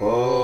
Oh.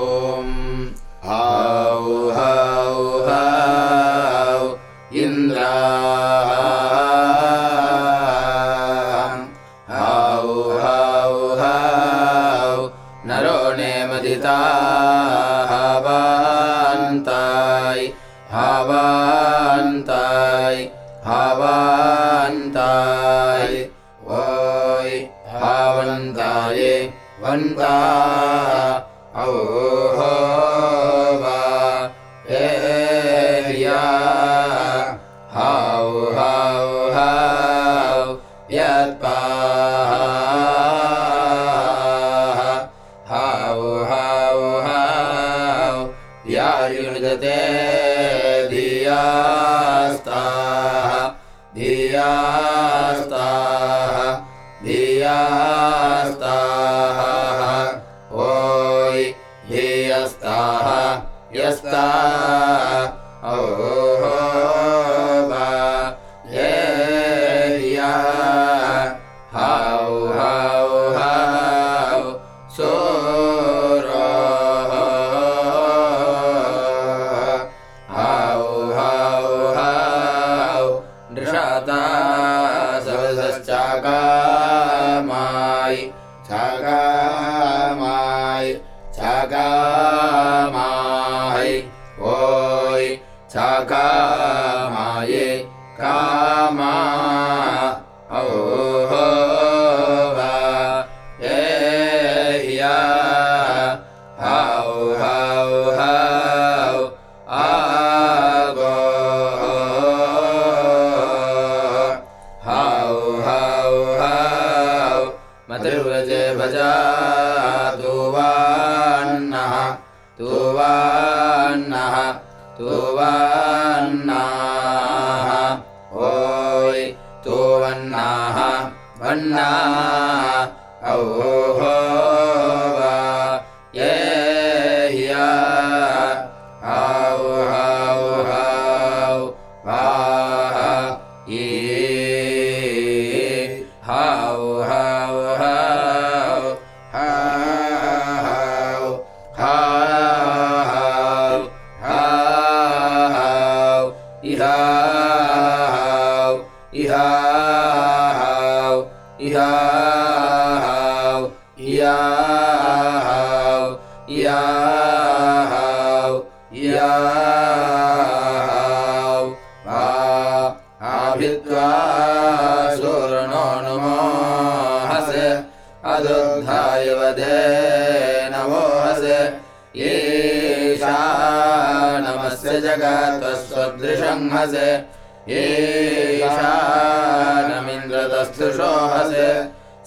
एषानमिन्द्रतस्थोहस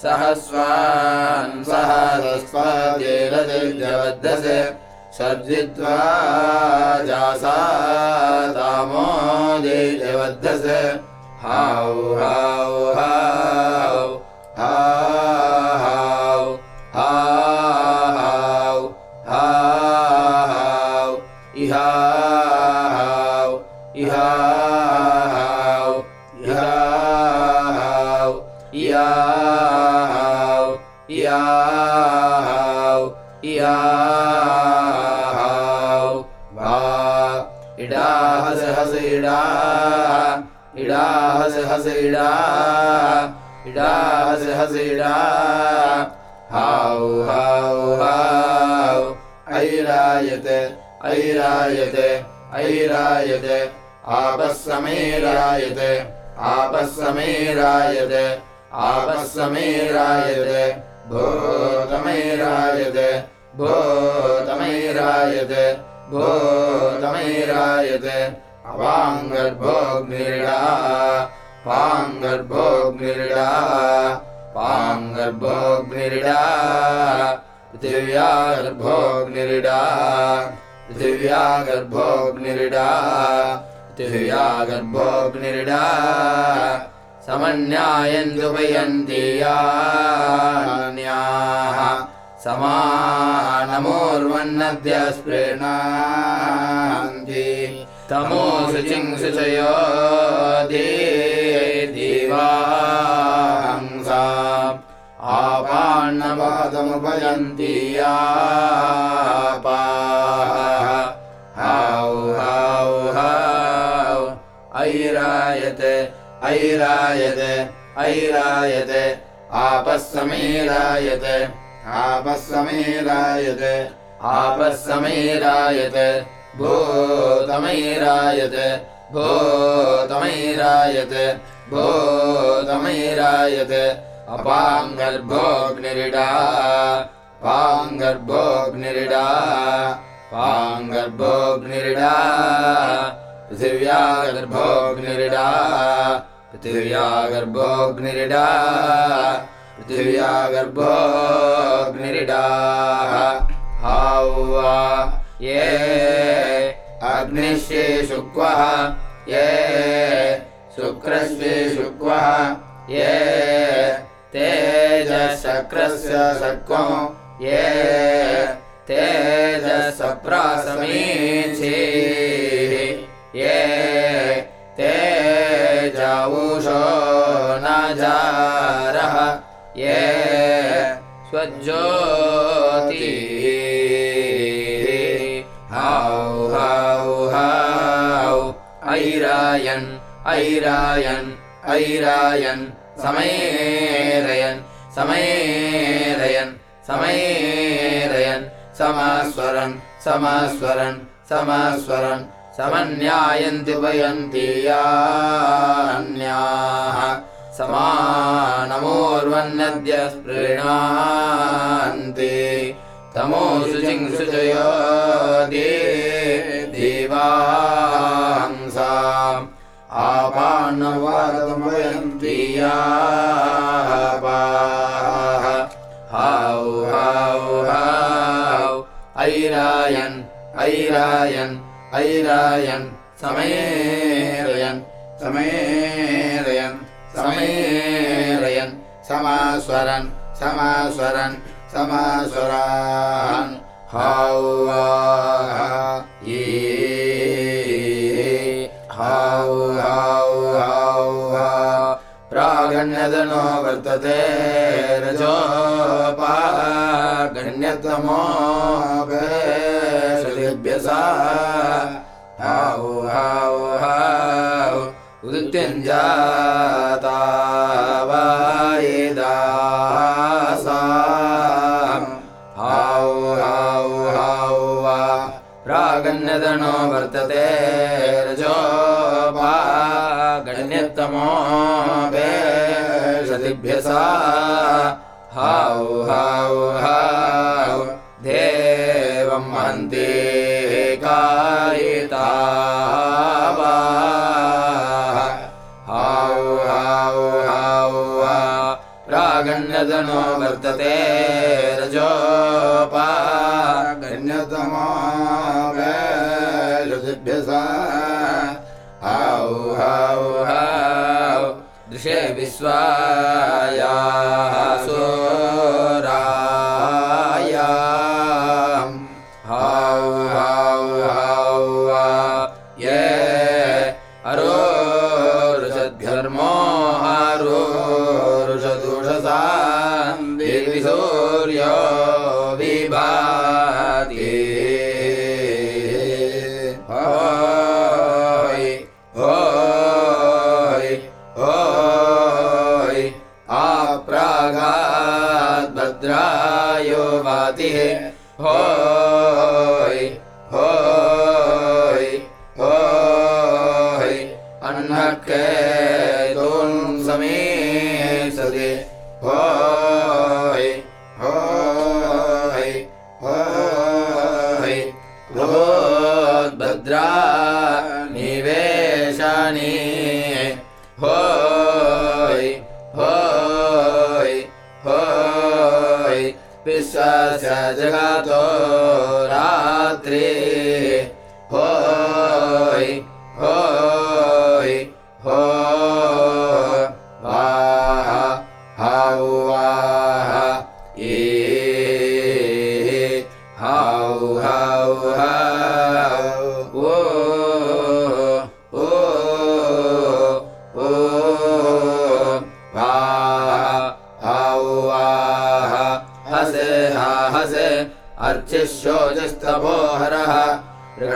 सहस्वान् हस सहस्वान् षि सर्जित्वा जासा रामो दे जवध्र हा हस इडा इडा हस हस इडा हा हा हा ऐरायत ऐरायत ऐरायत। आपरायत आपरायत आपरायत आपः समीरायते भूतमैरायते भूतमैरायते। भूतमैरायते अपाङ्गर्भोऽग्निरिडा पाङ्गर्भोऽग्निरिडा पाङ्गर्भोऽग्निरिडा पृथिव्या गर्भोऽग्निरिडा पृथिव्या गर्भोऽग्निरिडा पृथिव्या गर्भोऽग्निरिडा हावा ये अग्निश्ये शुक्वः। ये शुक्रस्ये शुक्वः। ये तेजशक्रस्य शक्वं ये तेजसप्रासमीचि ये तेजावुषो न जारः ये स्वज्योति ऐरायन् ऐरायन् ऐरायन् समेरयन् समेरयन् समेरयन् समास्वरन् समास्वरन् समास्वरन् समन्यायन्ति वयन्ति यान्याः समानमोर्वन्नद्य स्पृणान्ति तमोषु चिंसुजयो दे देवांसाम् आपान्नवादमयन्ति यापाः हौ हौ हौ ऐरायन् ऐरायन् ऐरायन्। समेरयन् समेरयन् समेरयन्। समास्वरन् समास्वरन् समास्वरान्। हौ ये हौ हौ हौ प्रागण्यदनो वर्तते रजोपागण्यतमो भेषदिभ्यसा हौ हौ हौ उदित्यञ्जाता वायिदासाम् हौ हौ हौ वा। प्रागण्यदनो वर्तते हौ हौ हौ देवं हन्ति कायिता हौ हौ हौ प्रागण्यदनो वर्तते दृशे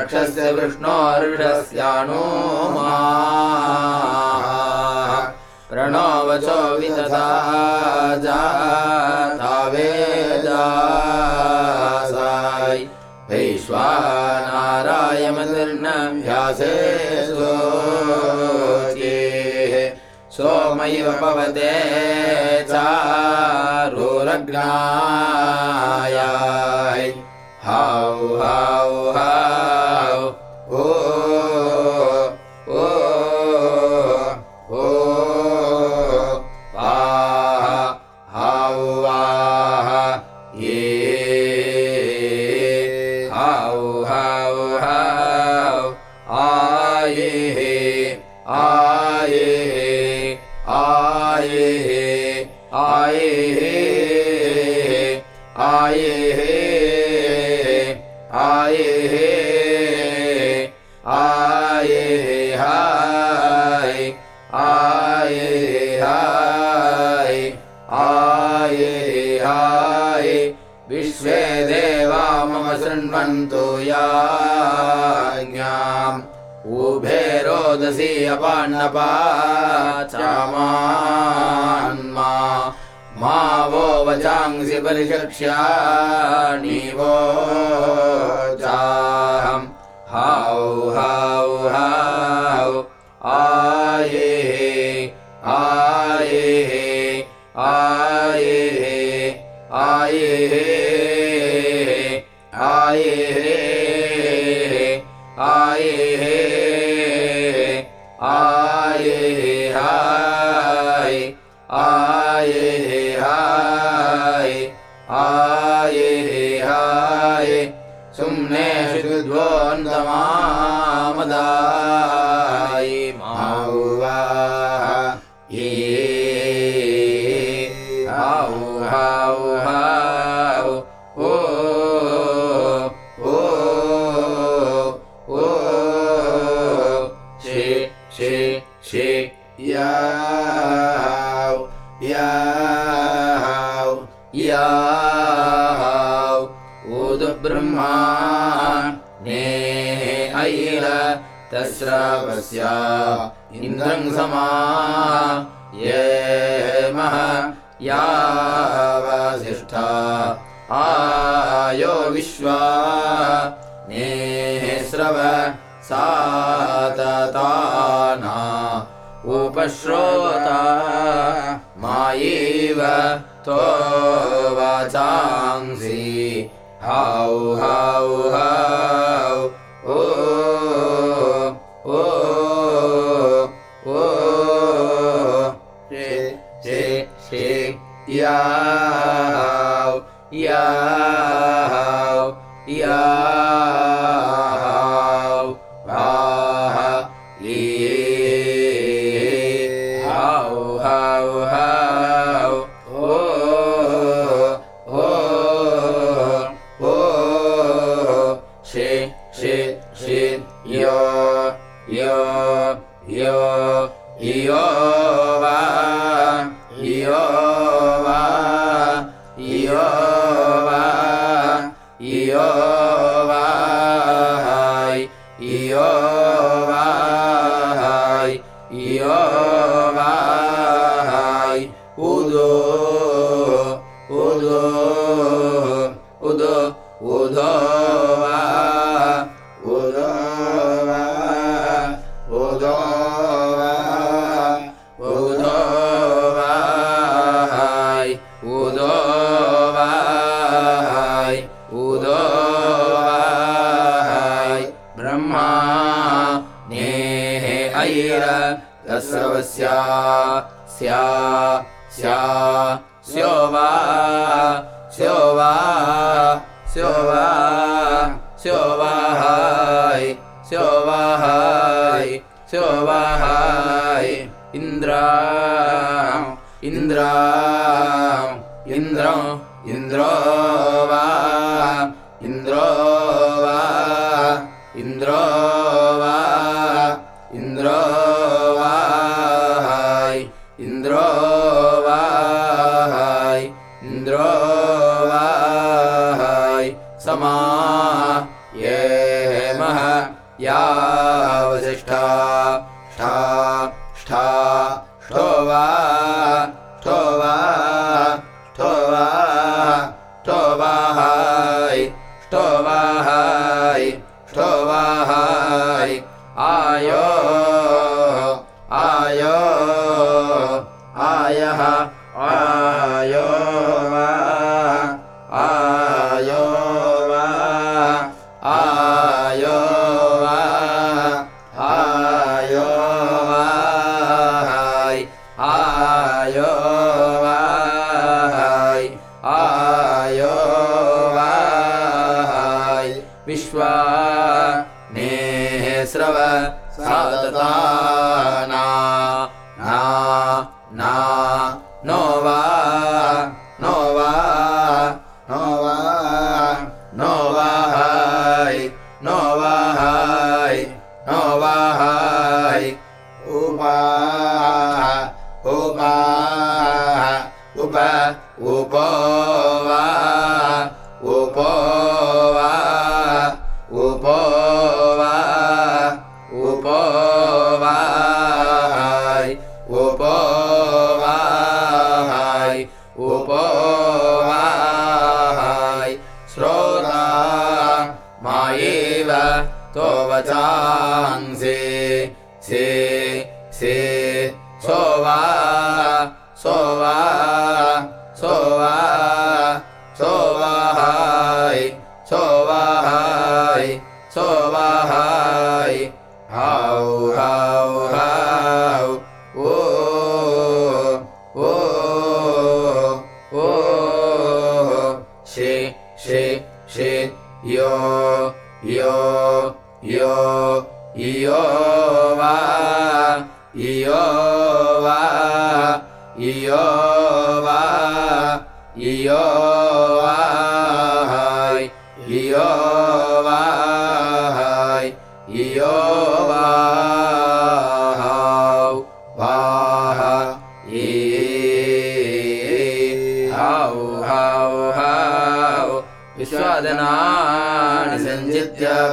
क्षस्य विष्णो मा। प्रणोवचो विदधा जाता वेदासायि वैश्वानारायण्यासे से सोमैव पवते चारोरग्ना। आए, हाय आए, हाय आए हाय। विश्वे देवा मम शृण्वन्तु याज्ञाम्। उभे रोदसी अपान्नपाचामान्मा मा वो वचांसि परिचक्ष्याणि वो जाहम्। हौ हौ हौ आये आये आये आये आये मामदा पस्या इन्द्रं समा ये मह यावसिष्ठा आयो विश्वा नेस्रव सातताना उपश्रोता मायीव तो वाचांसि हौ हौ हौ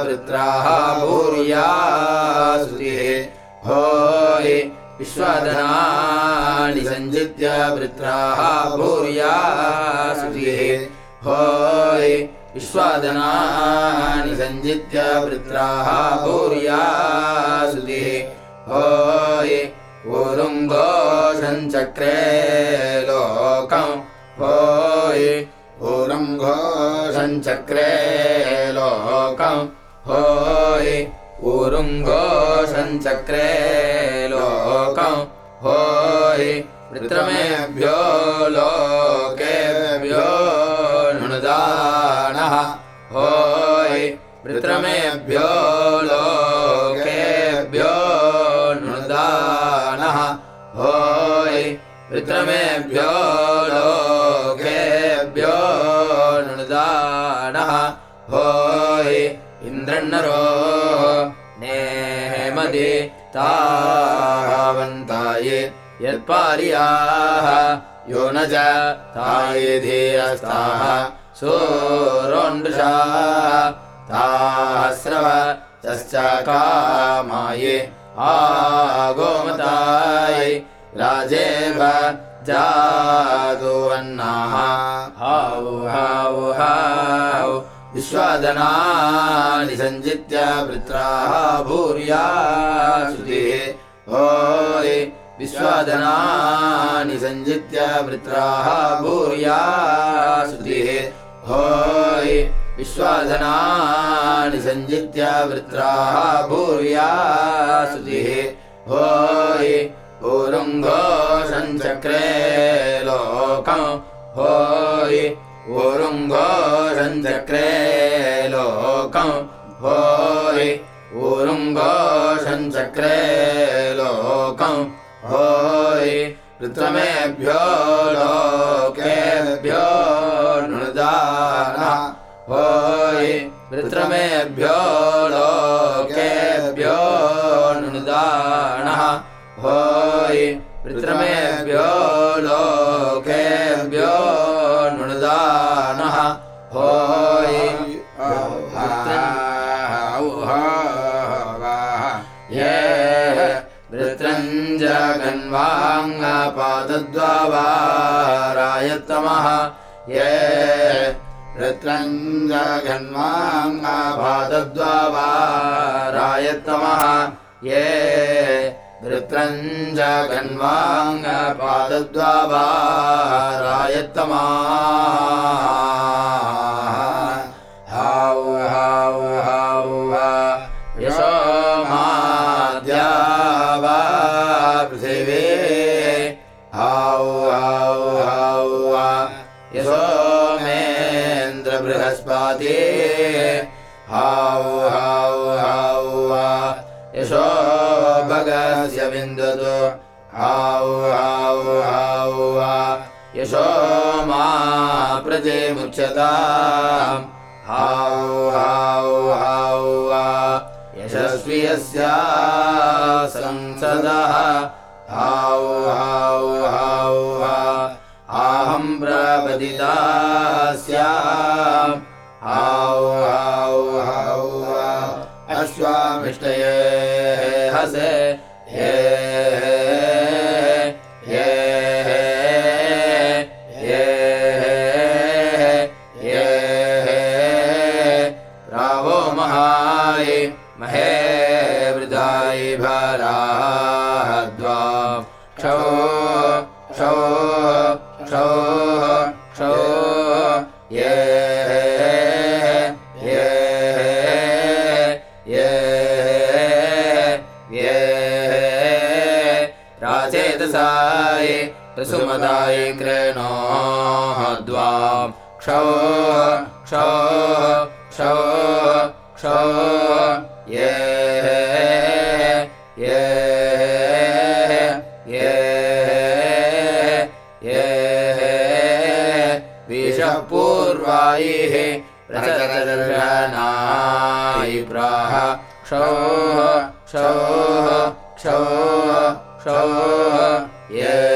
वृत्राः भूर्यास्रिये हो विश्वादनानि सञ्जित्य वृत्राः भूर्यास्रिये होय विश्वादनानि सञ्जित्य वृत्राः भूर्या पार्याः। यो न च ताये धीयसाः सोरोण्डुषा ताःस्रव च का माये आगोमताय राजेव चा गोवन्नाः विश्वादनानि सञ्जित्य वृत्राः भूर्या। प्रचदर्शनाय प्राह क्षौ क्षौ क्षौ क्षौ ये ये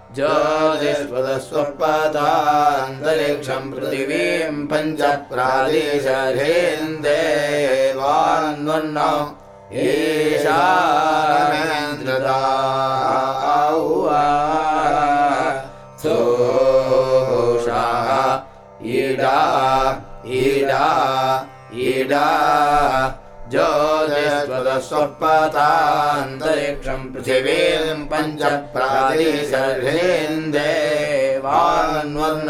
जिश्वरस्वपादान्तरिक्षं पृथिवीम् पञ्च हेन्देवान्वन्नाम् एषन्द्रदा सोषाः ईडा ईडा ईडा जलस्वतान्तरिक्षं पृथिवीन्दप्रादिसेन्देवान्वर्ण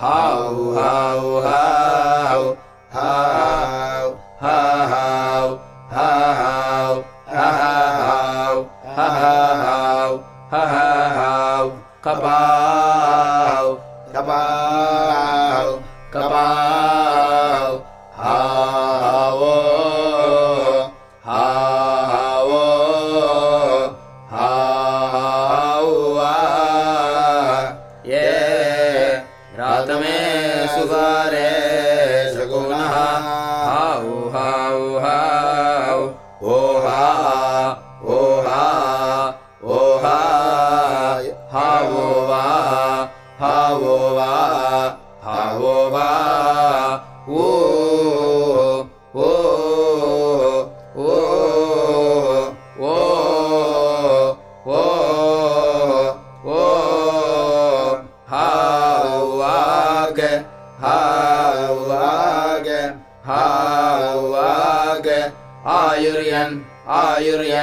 हौ हौ हौ हौ हौ हौ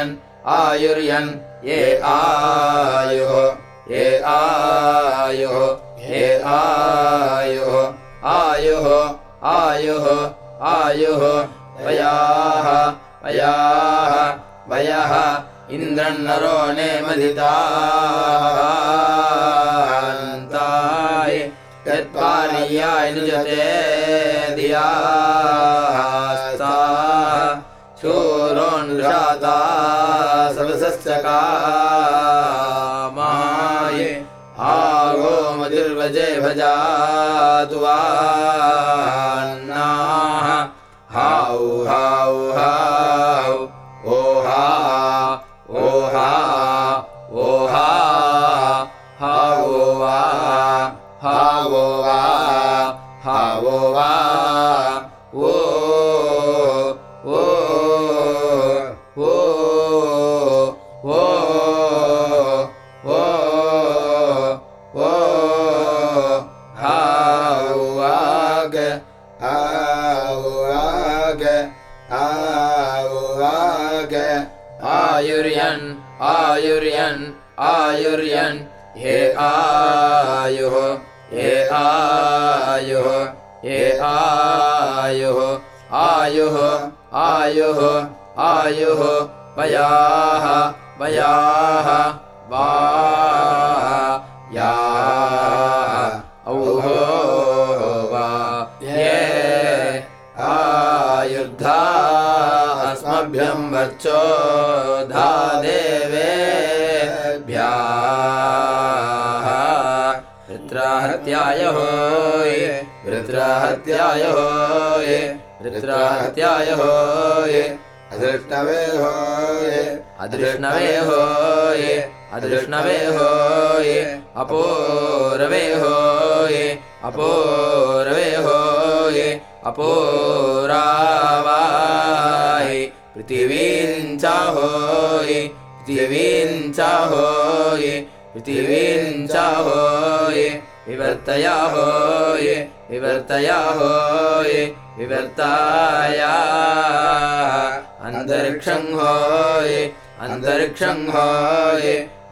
आयुर्यन् आयुर्यन् ये आयुः ये आयुः ये आयुः आयुः आयुः आयुः वयाः वयाः वयः इन्द्रन्नरो ने मदितान्ताय नुजते निजरे दिया प्रजातु वा।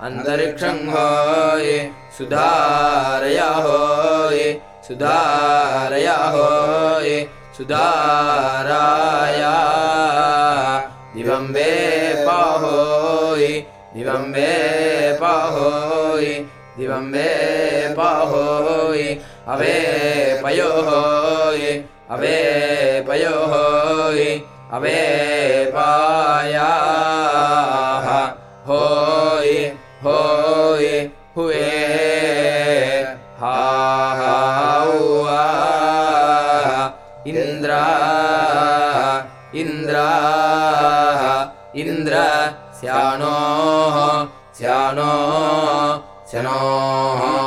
अन्तरिक्षं इन्द्राः। इन्द्र स्यानो स्यानो च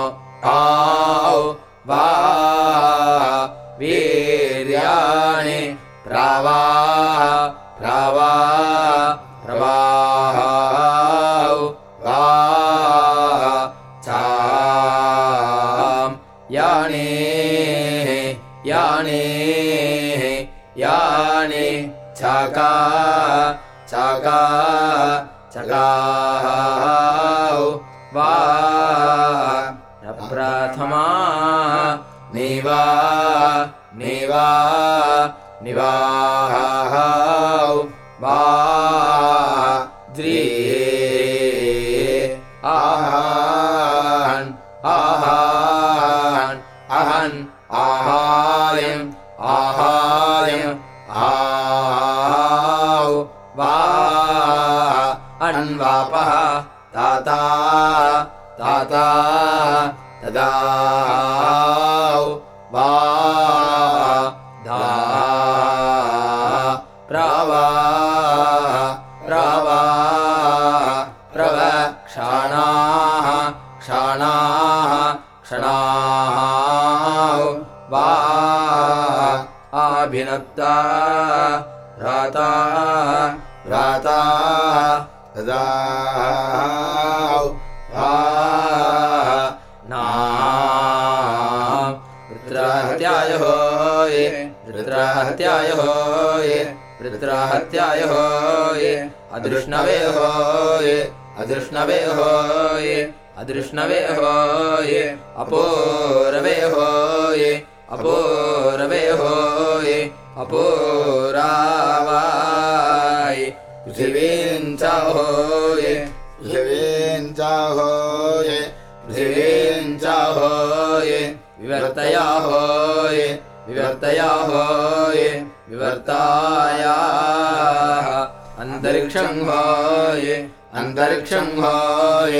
अन्तरिक्षं क्षंहाय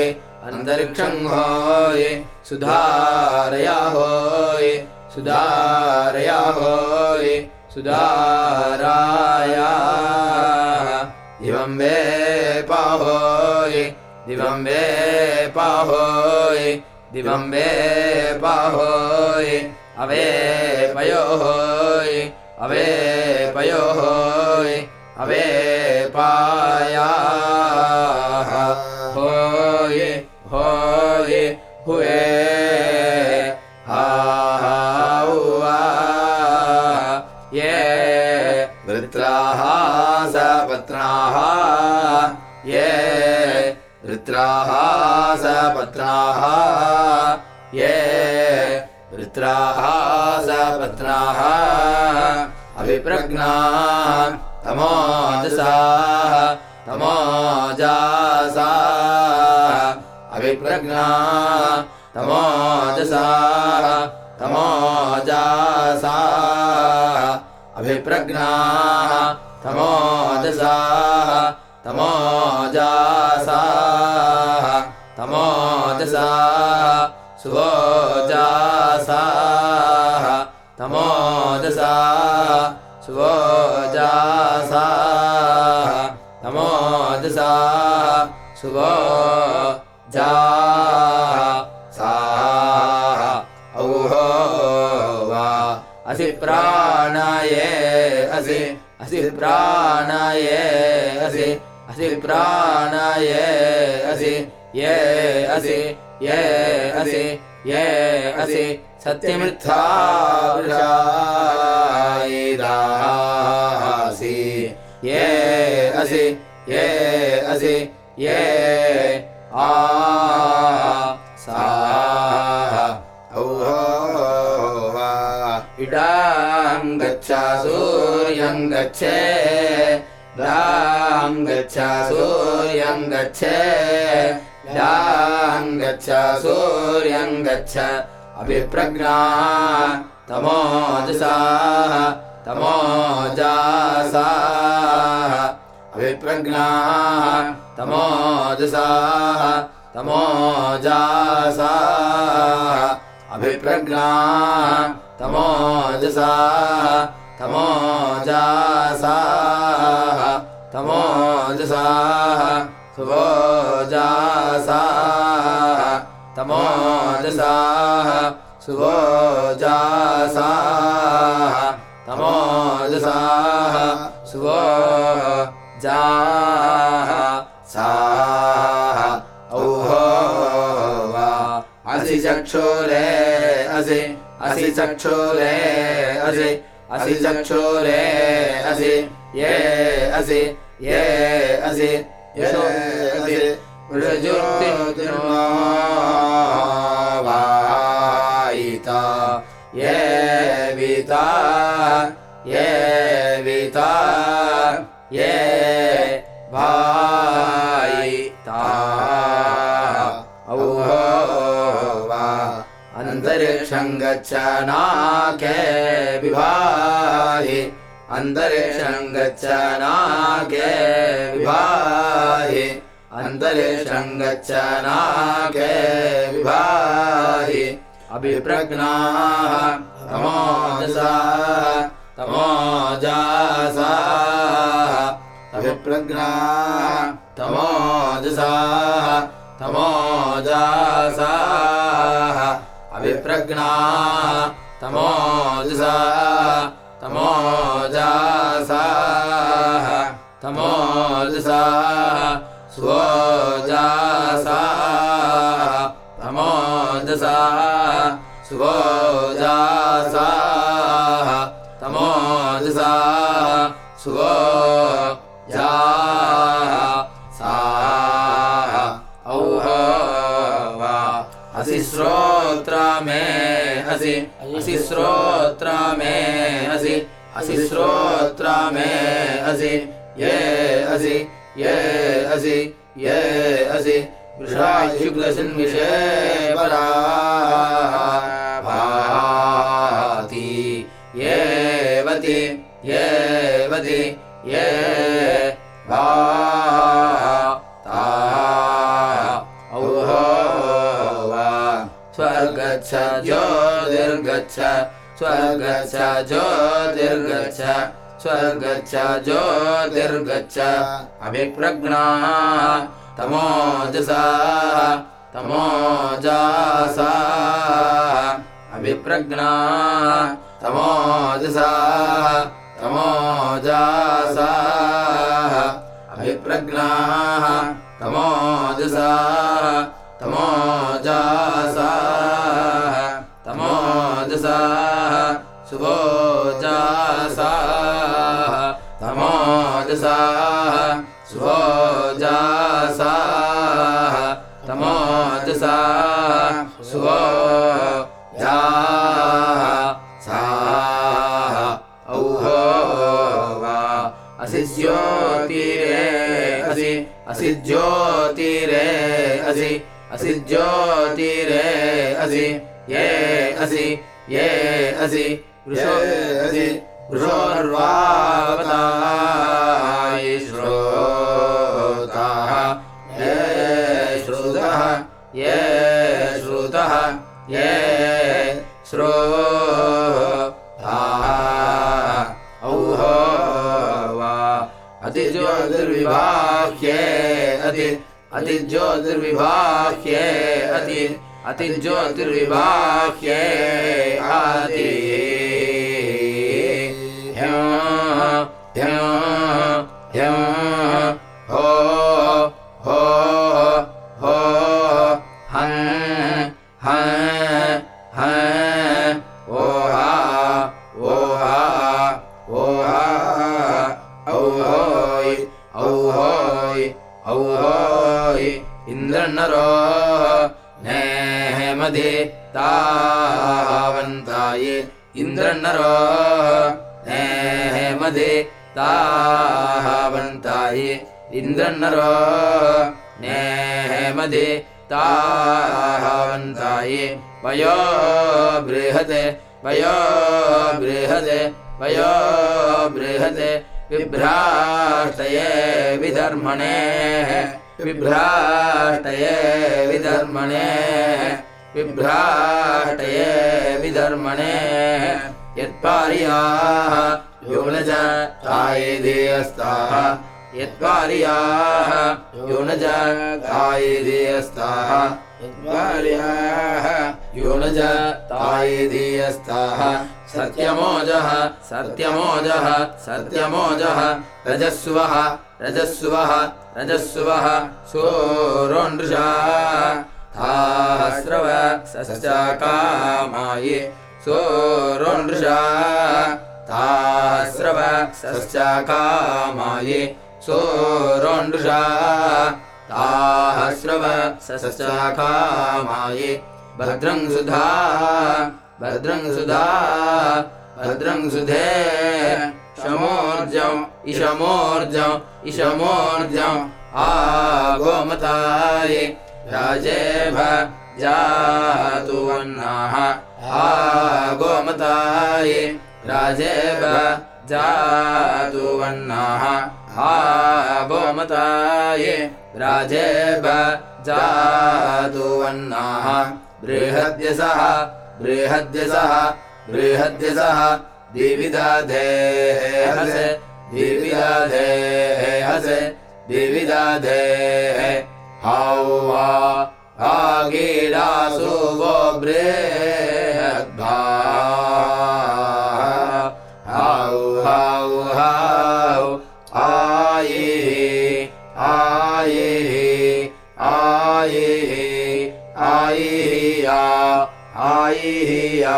अन्तरिक्षं हाय सुधा tema अभिप्रज्ञा असि ये असि यशो असि वृजोतिर्मायिता ये विता ये विता ये भायिता औहो वा अनन्तर सङ्गचनाके विभाहि अन्तरे सङ्गचना के विभाहि। अन्तरे संगच्छना के विभाहि। अभिप्रज्ञाः तमोजसा दशा अभिप्रज्ञाः तमोजसाः तमोजासाः। अभिप्रज्ञाः तमोजसा जासाः तमोदसाः स्वजा सा तमो जसा स्वजा। सा। तमोदसा स्वजा असि श्रोत्रा मे हसि असि श्रोत्र मे हसि असि श्रोत्र मे असि, ये असि ये असि ये असि। वृषायुग्लसिन्विषे परा भाति येवति येवति ये भा स्वर्गच्छ, ज्योतिर्गच्छ स्वर्गच्छ ज्योतिर्गच्छ स्वर्गच्छ ज्योतिर्गच्छ अभिप्रज्ञा तमोजसा तमोजासा अभिप्रज्ञा तमोजसा तमोजासा अभिप्रज्ञा तमोजसा तमोजासा सुभोजासा तमोजसा सुभोजासा तमोजसा सुभो जा सा औहो वा असि ज्योतिरे असि असि ज्योतिरे असि असि ज्योतिरे असि ये असि असि असि वृषोर्वावताय श्रोताः ये श्रुतः ये श्रुतः ये श्रोताः। औहो वा अतिज्योतिर्विवाह्ये अति अतिज्योतिर्विवाह्ये अति अतिज्योतिर्विवाह्ये आदि इन्द्रनरो नेमधि तावन्ताय इन्द्रनरो नेमधि तावन्ताय वयो बृहते वयो बृहते वयो बृहते। बिभ्राष्टये विधर्मणे बिभ्राष्टये विधर्मणे बिभ्राष्टये विधर्मणे यत्पार्याः योनज तायेदेयस्ताः यत्पार्याः योनज तायेदेयस्ताः यत्पार्याः योनज तायेदेयस्ताः सत्यमोजः सत्यमोजः सत्यमोजः। रजस्वः रजस्वः रजस्वः। सोरोनृषा तास्रव सश्चाकामायि सोरोनृषा तास्रव सश्चाकामायि सोरोनृषा तास्रव सश्चाकामायि भद्रं सुधा भद्रं सुधा भद्रं सुधे। शमोर्जम् इशमोर्जम् इशमोर्जम् आगोमताय राजेभ जातु वह्नाः आगोमताय राजेभ जातु वह्नाः आगोमताय राजेभ जातु वह्नाः बृहद्यसः बृहद्यसः बृहद्यसः दिविदाधेः दिविदाधेः दिविदाधेः वा आगीडासु वो बृहद्भा हौ हौ हौ आये आये आये आय्या आय्या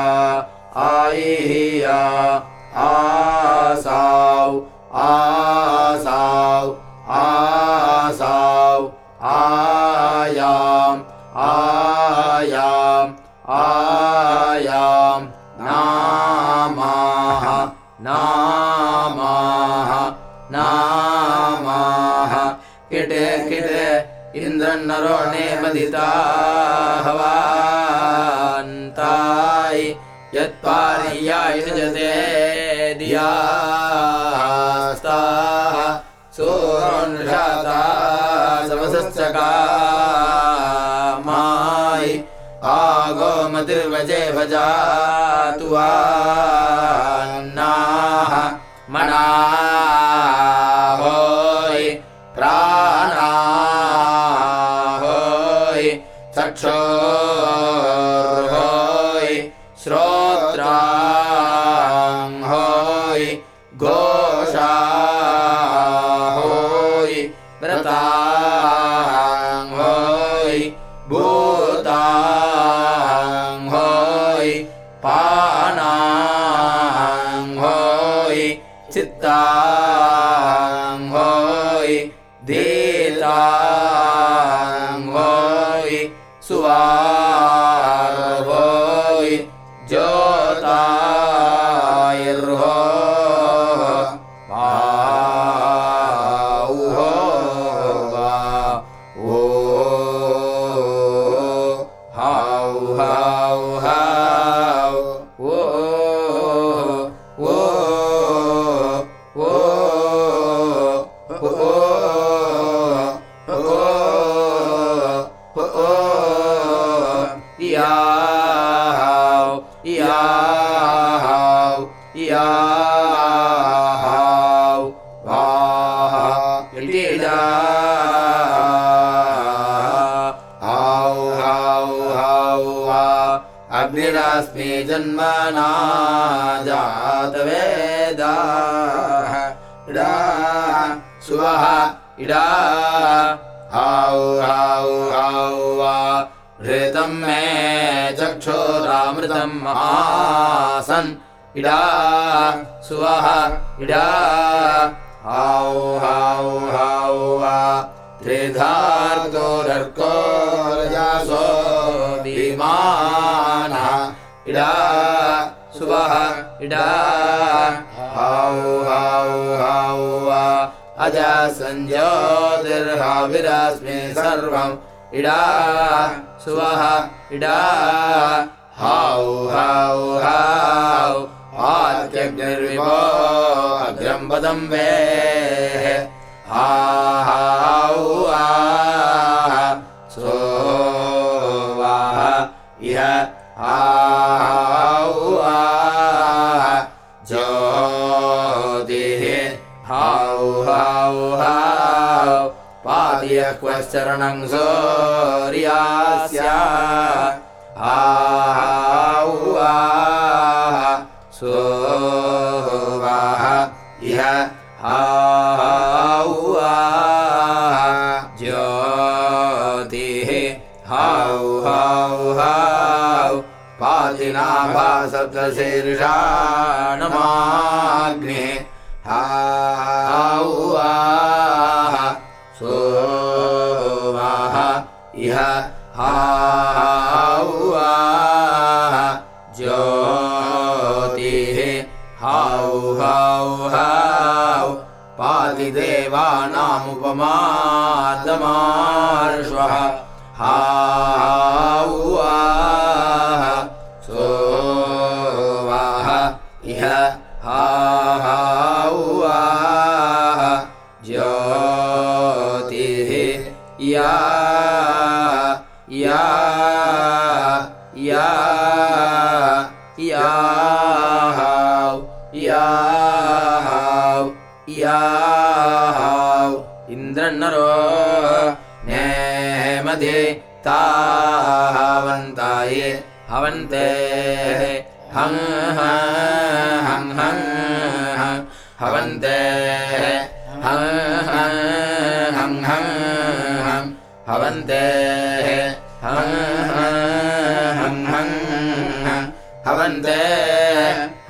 आय्या आसाौ आसाौ आसाौ नामाः। किटे किटे इन्द्रन्नरो नेमदिता हवान्ताय यत्पार्याय जते दियास्ताः। सूरोन्षाता समसश्चका माय आगोमतिर्वजे भजातु वान्नाः मनाहोय प्राणाहोय जन्मना जातवेदाः इडा सुवः इडा हाउ हाउ हाउ वा। हृतं मे चक्षुरामृतं आसन् इडा सुवः इडा हाउ हाउ हाउ वा। त्रिधार्गोरर्को रजासो हाउ हाउ वा। अजा सञ्ज्योतिर्हाविरस्मि सर्वम् इडा। सुवः इडा। हाउ हाउ हाउ। आत्यग्निर्विभो अग्रं पदं वे। हा हाउ आह क्वश्चरणं सूर्यास्य हाउ आह सो वाह इह हाउ हाउ। हाउ पातिनाभासप्तशीर्षाणमाग्निः हाउ। आह ज्योतिः हाउ हाउ हाउ पातिदेवानामुपमादमार्श्वः हाउ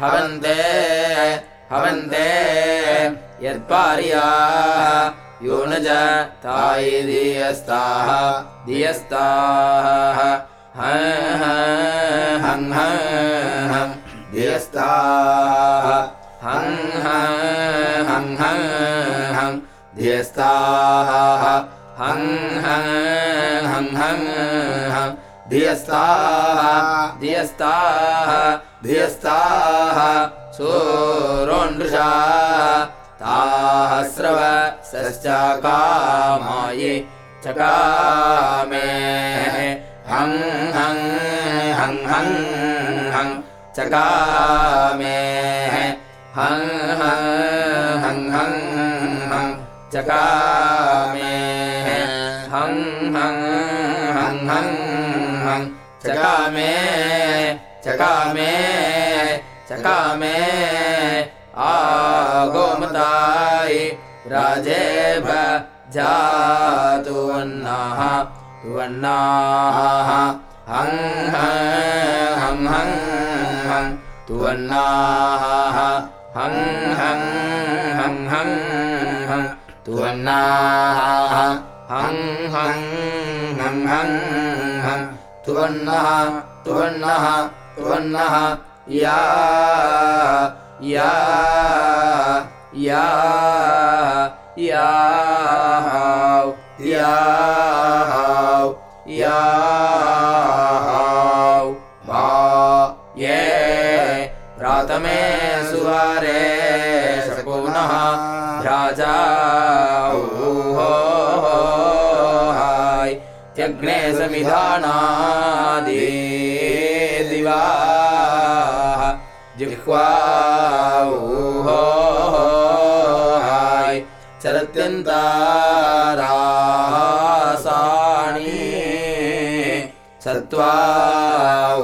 हवन्ते हवन्ते यत्पार्या। यो न ज तायि धियस्ताः धियस्ताः हं हं धियस्ताः हं हं हं हं धियस्ताः हं हं हं हं धियस्ताः धियस्ताः धियस्ताः सूरोन्दृशा ताः स्रव सश्चाकामायि चकामे। हं हं हं हं हं, चकामे। हं हं हं हं हं चकामे चकामे चकामे चकामे आगोमताय राजेभ जातु वन्नाः तुवन्नाः हं हं हं हं तुवन्नाः हं हं हं हं हं तुवन्नाः हं हं हं हं हं तुवन्नः तुवन्नः तुवन्नः, या या या या या या वा ये प्रातमे सुवारे शकुनः भ्राजाय त्यग्ने समिधानादि दिवा जिह्वाय चरत्यन्तारासाणि सत्त्वाय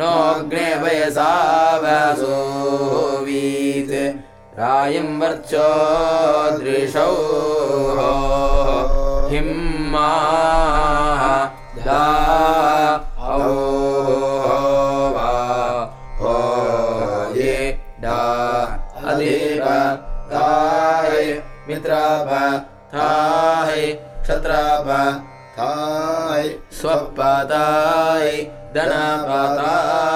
नोऽग्ने वयसा वसोवीत् रायं वर्चो दृशौ हिम्मा दा औ वा हो ये डा अदेव दाय मित्राभ थाय क्षत्राभ थाय स्वपदाय धनपदाय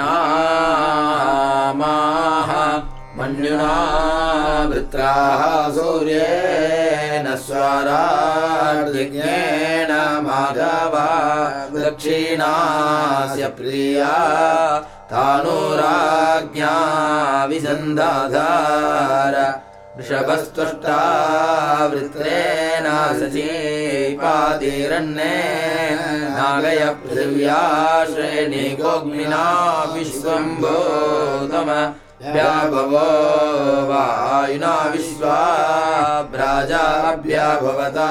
नामाः मन्युना वृत्राः सूर्येण स्वराज्ञेन माधवा दक्षिणास्य प्रिया तानुराज्ञा विसन्धाधार वृषभस्त्वष्टा वृत्रेण सचीपातिरन्ने नागय पृथिव्या श्रेणिगोग्निना विश्वम्भूतम व्याभवो वायुना विश्वा भ्राजाभ्याभवता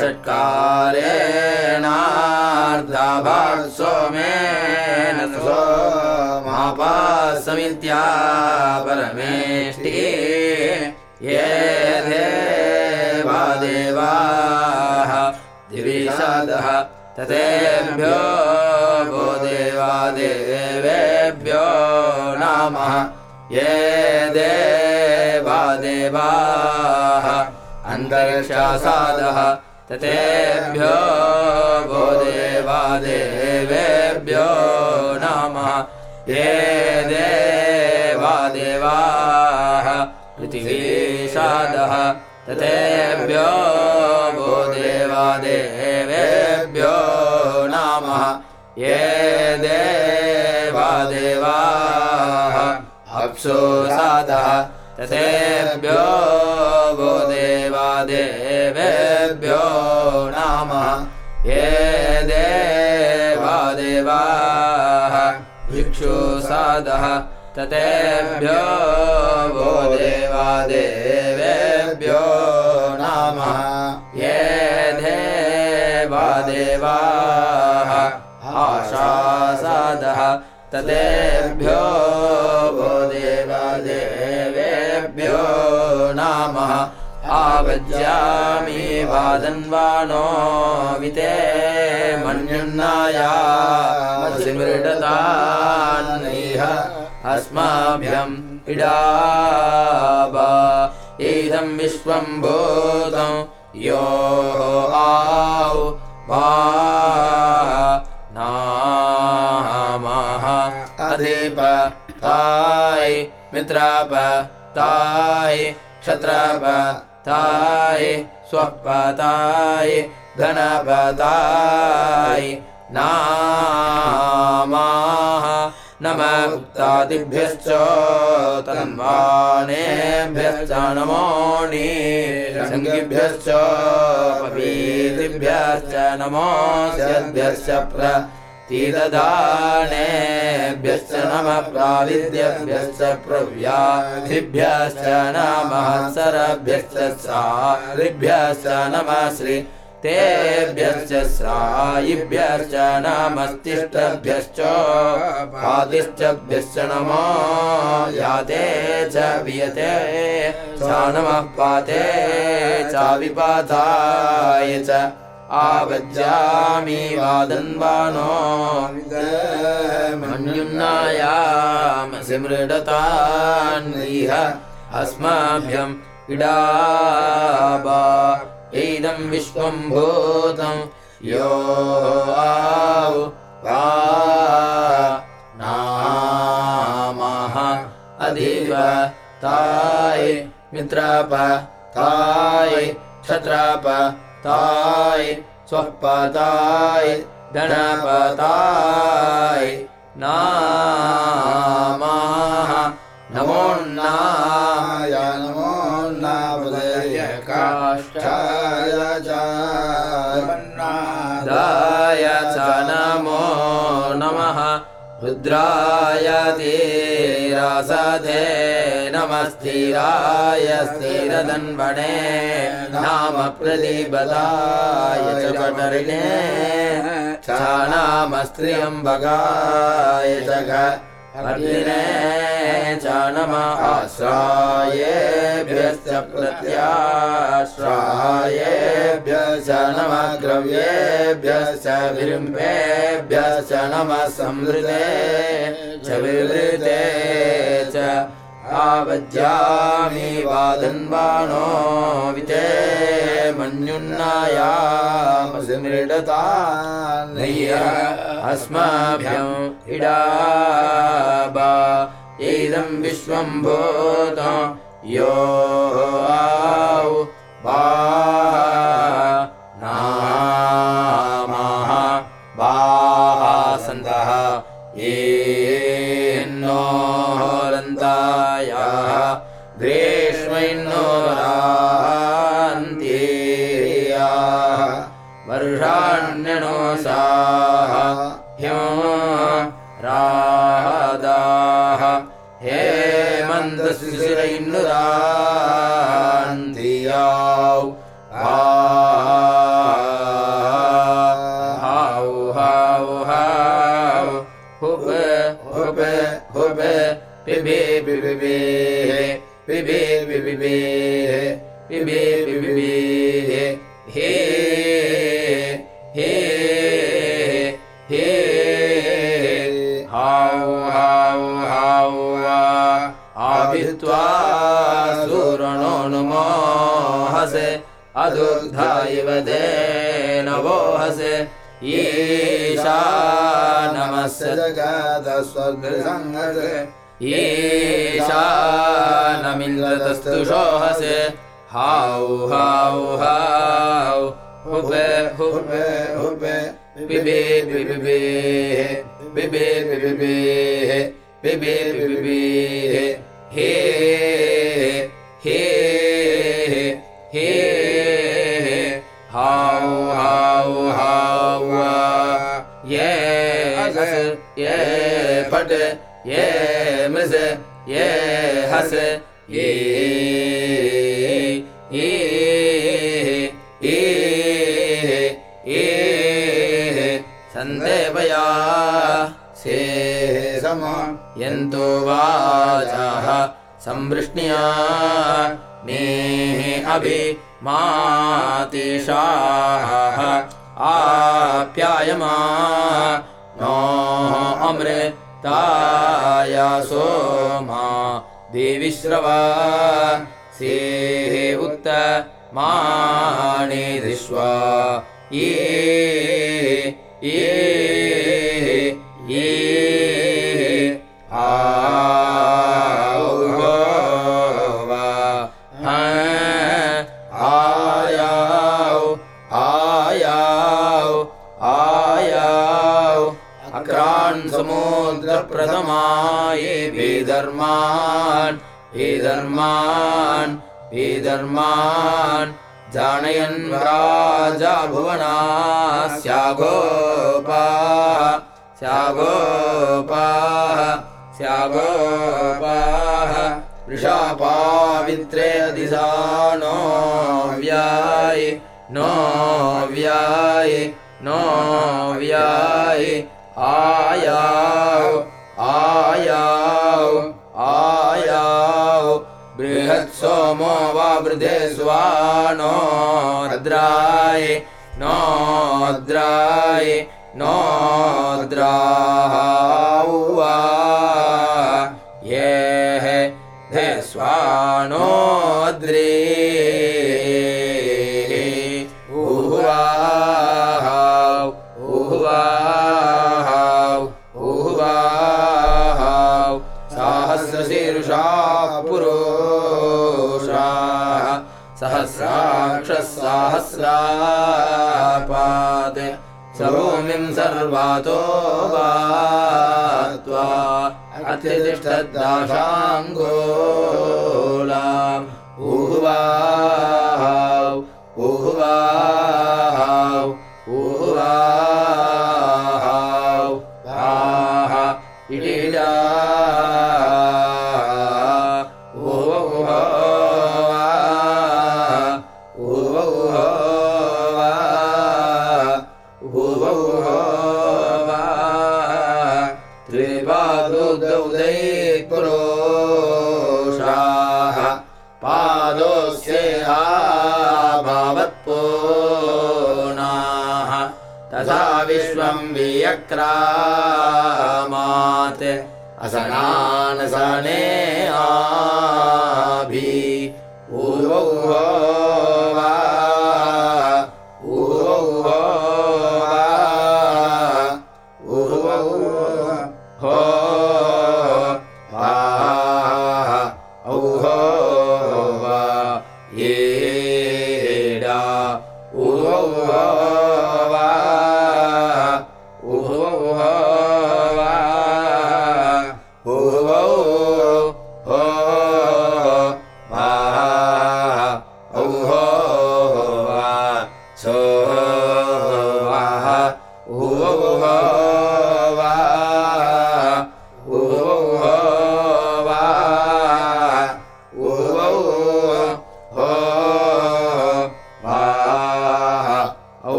षट्कारेणार्धाभाग सोमेन सोमापा समित्या परमेष्टि ये देवा देवाः दिविषादः ततेभ्यो वो देवा देवेभ्यो नामः। ये देवा देवाः अन्तरिक्षासादः ततेभ्यो वो देवा देवेभ्यो नामः। ये देवा पृथिवीषादः ततेभ्यो वो देवा देवेभ्यो नामः ये देवा देवाः अप्सुसादः ततेभ्यो वो देवा देवेभ्यो नामः। ये देवा देवाः भिक्षुसादः ततेभ्यो वो देवा देवेभ्यो नामः। ये देवा देवाः वो देवा देवेभ्यो नामः। आवज्यामि वादन्वानो विते मन्युन्नाया मृडतान्नैह अस्माभ्यम् इडाबा। इदम् विश्वम् भूतम् यो आौ वा नामाः। अधिप ताय मित्राप ताय क्षत्राप ताय स्वपताय गणपताय नामाः। नम तन्वानेभ्यश्च नमो नीसङ्गिभ्यश्च पवीतिभ्यश्च नमो स्यद्भ्यश्च प्रतीददानेभ्यश्च नमः प्राविद्यभ्यश्च प्रव्याधिभ्यश्च नमः सरभ्यश्च सारिभ्यश्च नमः श्री तेभ्यश्च श्रायिभ्यश्च नमस्तिष्ठभ्यश्च पादिष्टभ्यश्च नमो याते च वियते च नमः पाते च विपाताय च आवज्यामि वादन्वानो मन्युन्नायामसि मृडतान्निह अस्माभ्यम् इडाबा। इदम् विश्वम् भूतम् यो आव वा अधिव ताय मित्राप ताय क्षत्राप ताय स्वपताय गणपताय नामाः। नमो नाम या नमो नामदय काष्ठाय च दाय च नमो नमः। रुद्राय धीरासधे नमस्थिराय स्थिरदन्वणे नाम प्रदीपदाय च पटरिणे च नाम स्त्रियम्बगाय च घर्दिने च नमः आश्रायेभ्यश्च प्रत्याश्रायेभ्यश्च नमः द्रव्येभ्यश्च विरुम्भेभ्यश्च नमः संवृते च विवृते च आवज्यामि वादन्वानो विते मन्युन्नायामसि मृडता नय्य अस्माभ्यम् इडाबा इदम् विश्वम् भूत यो वा Bibi, bibi, bibi, bibi, bibi, bibi, bibi, bibi, ईशा नमस्य जगदस्वर्गसङ्गते ईशानमिन्द्रतस्तुषो हसे हाउ हाउ। हुबे हुबे हुबे। पिबे पिबे पिबे पिबे पिबे ये सन्देवया से सम। यन्तो वाचाः संवृष्ण्या। नेः अभि मातिशाः देविश्रवा द्रा नोद्राय नोद्राः सहस्रापात् सोमिम् सर्वातो वा अतिष्ठोलाम् उवा चक्रामात् असनानसने असानसने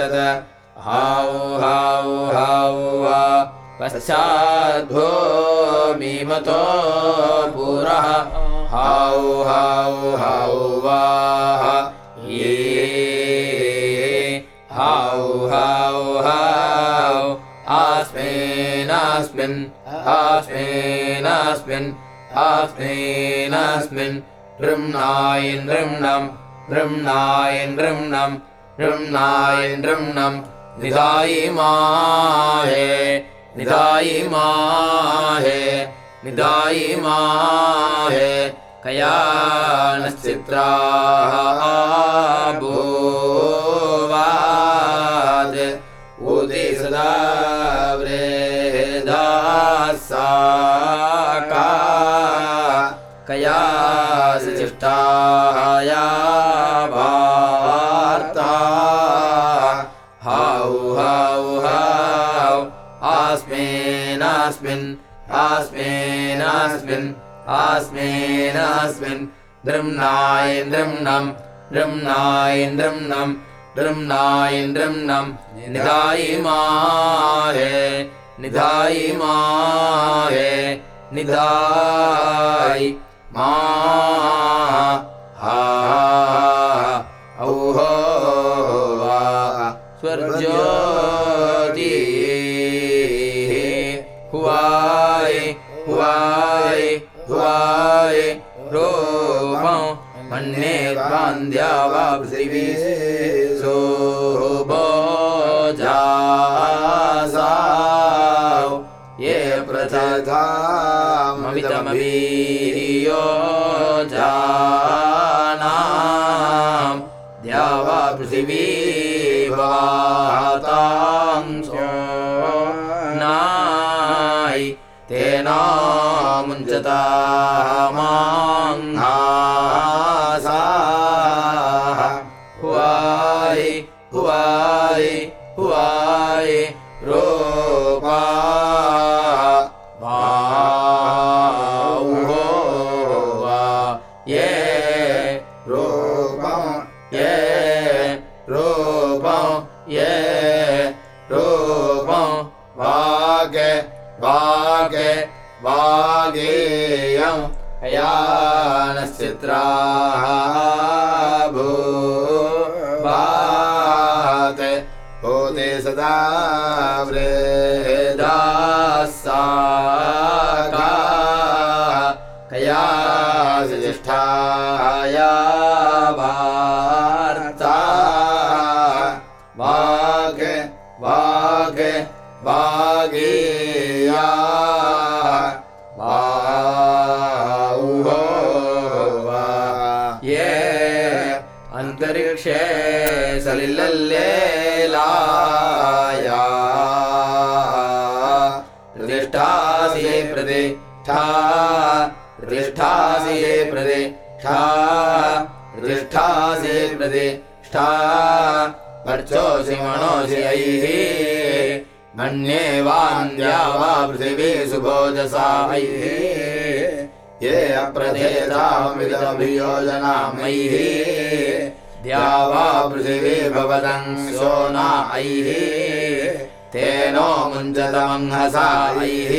जातोऽत्यरिक्षत हौ हौ हौ वा। पश्चाद्भो मीमतो पुरः। हौ हौ हौ वा। ये हौ हौ हौ अस्मिन्नस्मिन् अस्मिन्नस्मिन् अस्मिन्नस्मिन् नृम्णाय नृम्णम् नृम्णाय नृम्णम् नृम्णाय नृम्णम् निधायिमाहे निधायिमाहे निधायिमाहे कया नश्चित्राभूवाद् उदि सदा वृदा साका कया सचिष्टाया अस्मिन्नस्मिन् अस्मिन्नस्मिन् अस्मिन्नस्मिन् दृम्णाय दृम्णम् दृम्णाय दृम्णम् दृम्णाय दृम्णम् निधायिमाहे निधायिमाहे निधाय मा द्वान्द्या वा पृथिवी जासाौ ये प्रथममितमवीर्यो जानाम्। द्या वा पृथिवी वातांसो नाय तेना मुञ्चता यानश्चित्राः भूवात् होते सदा प्रतिष्ठा पर्चोऽसि मनोऽसि ऐः। मन्ये वान्द्या वा पृथिवी सुभोजसा ऐः। ये अप्रथेतामिदभियोजनामैः। द्या वा पृथिवी भवतं सोना ऐः। तेनो मुञ्चतमङ्हसा ऐः।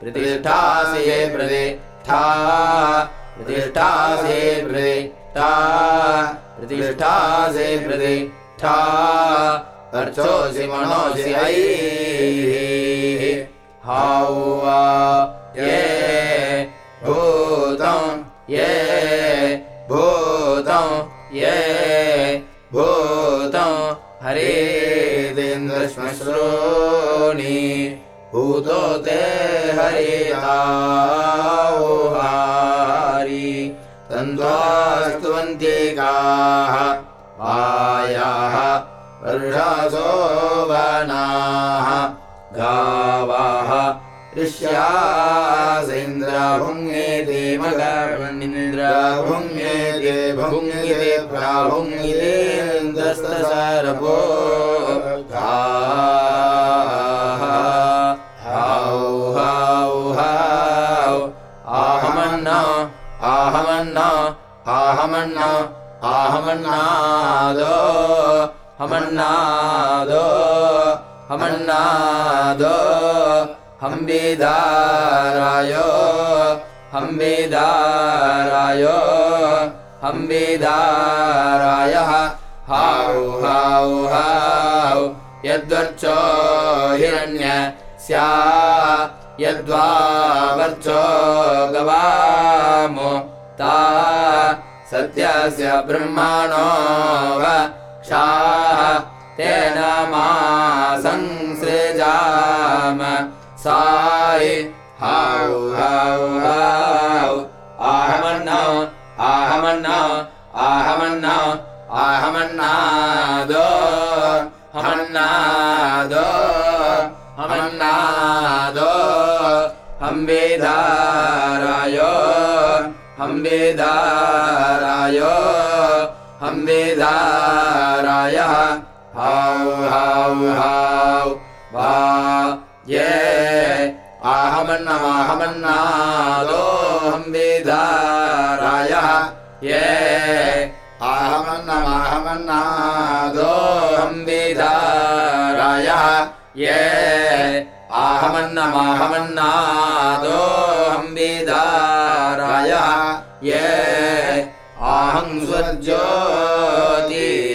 प्रतिष्ठासि ये प्रतिष्ठा प्रतिष्ठासि प्रतिष्ठा ऐः। हौ वा ये भूतं ये भूतं ये भूतं हरेदेन्द्रश्मश्रोणि भूतो ते हरिताहारि तन्त्वास्तुवन्तिकाः वायाः वर्षासो वनाः। गावाः ऋष्यासेन्द्रभुङ्गेते मगनिन्द्रभुङ्गेते भुङ्गेते प्राभुङ्गितेन्द्रस्तसरभो हौ हमण्ण आहमन्नादो हमन्नादो हमन्नादो हम्बेदारायो हम्बेदारायो हम्बेदाराय। हा हा हा यद्वर्चो हिरण्य स्या यद्वावर्चो गवामो ता। सत्यस्य ब्रह्मणो वक्षाः तेन ते नाम संसृजाम सायि हौ आहमन्नौ आहमन्नौ आहमन्नौ अहमन्नादो हमन्नादो अमन्नादौ अम्बिधाराय अम्बे धारायो हम्बे धाराय हौ हा हा वा ये अहमन्न महामन्नादो ये अहमन्न महमन्नादो ये अहमन्न महमन्नादो ये अहं स्वज्योति।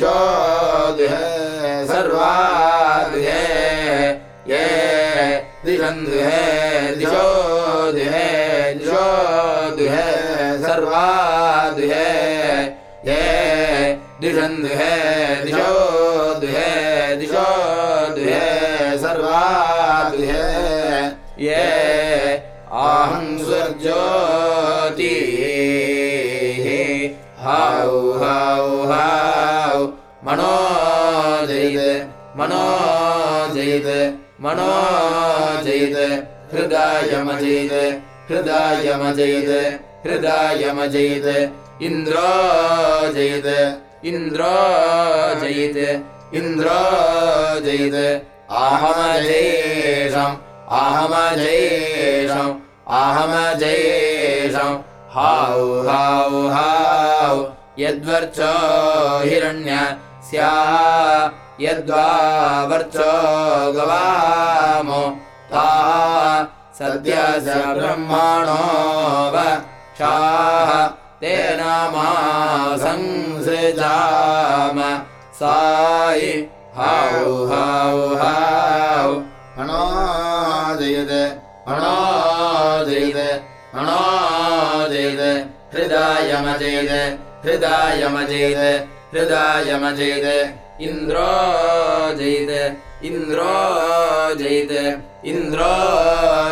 दिशो दुहे सर्वा दुहे ये दिशन्तु हे दिशो दुहे दिशो दुहे सर्वा दुहे ये दिशन्तु हे दिशो दुहे दिशो दुहे सर्वा दुहे ये आहं स्वर्ज्योतिः जयित्। मनो जयित्। हृदयमजयित् हृदयमजयित् हृदयमजयित् इन्द्रो जयित्। इन्द्रो जयित्। इन्द्रो जयित्। आहमजेषम् आहमजेषम् आहमजेषम् हाउ हाउ हाउ। यद्वर्चो हिरण्य स्या यद्वा वर्चो गवामो ता सद्यस्य ब्रह्मणो वक्षाः तेन मा संसृजाम। साय हाउ हाउ हाउ। अणोदयत् अणोदयत् अणोदयत् हृदयमजेत् हृदयमजेत् हृदयमजेत् इन्द्रो जयित् इन्द्रो जयित् इन्द्रो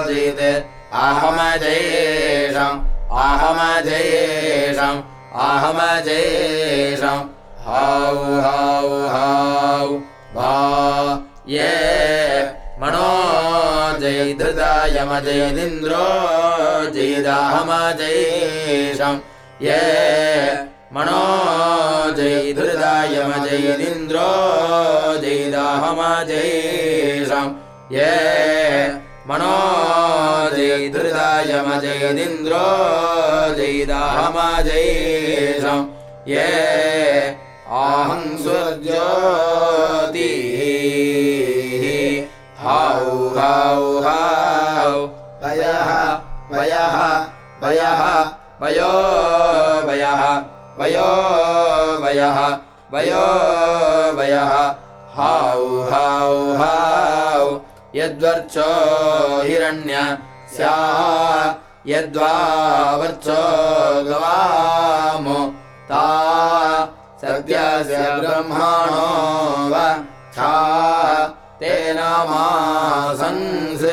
जयित्। आहमजेषम् आहमजेषम् आहमजेषम् हाउ हाउ हाउ वा ये। मनो जयधृदायमजयदिन्द्रो जयदाहमजयेषम् ये मनो जयधृदायमजयदिन्द्रो जयदाहमजयेषम् ये मनो जयधृदायमजयदिन्द्रो जयदाहमजयेषम् ये आहं स्वर्ज्योतिः। हाउ हाउ हाउ। वयः वयः वयः वयो वयः वयो वयः वयो वयः। हाउ यद्वर्चो हिरण्य स्या यद्वा वर्चो गवामो ता। सद्यस्य ब्रह्मणो वा छा तेन मा संसृ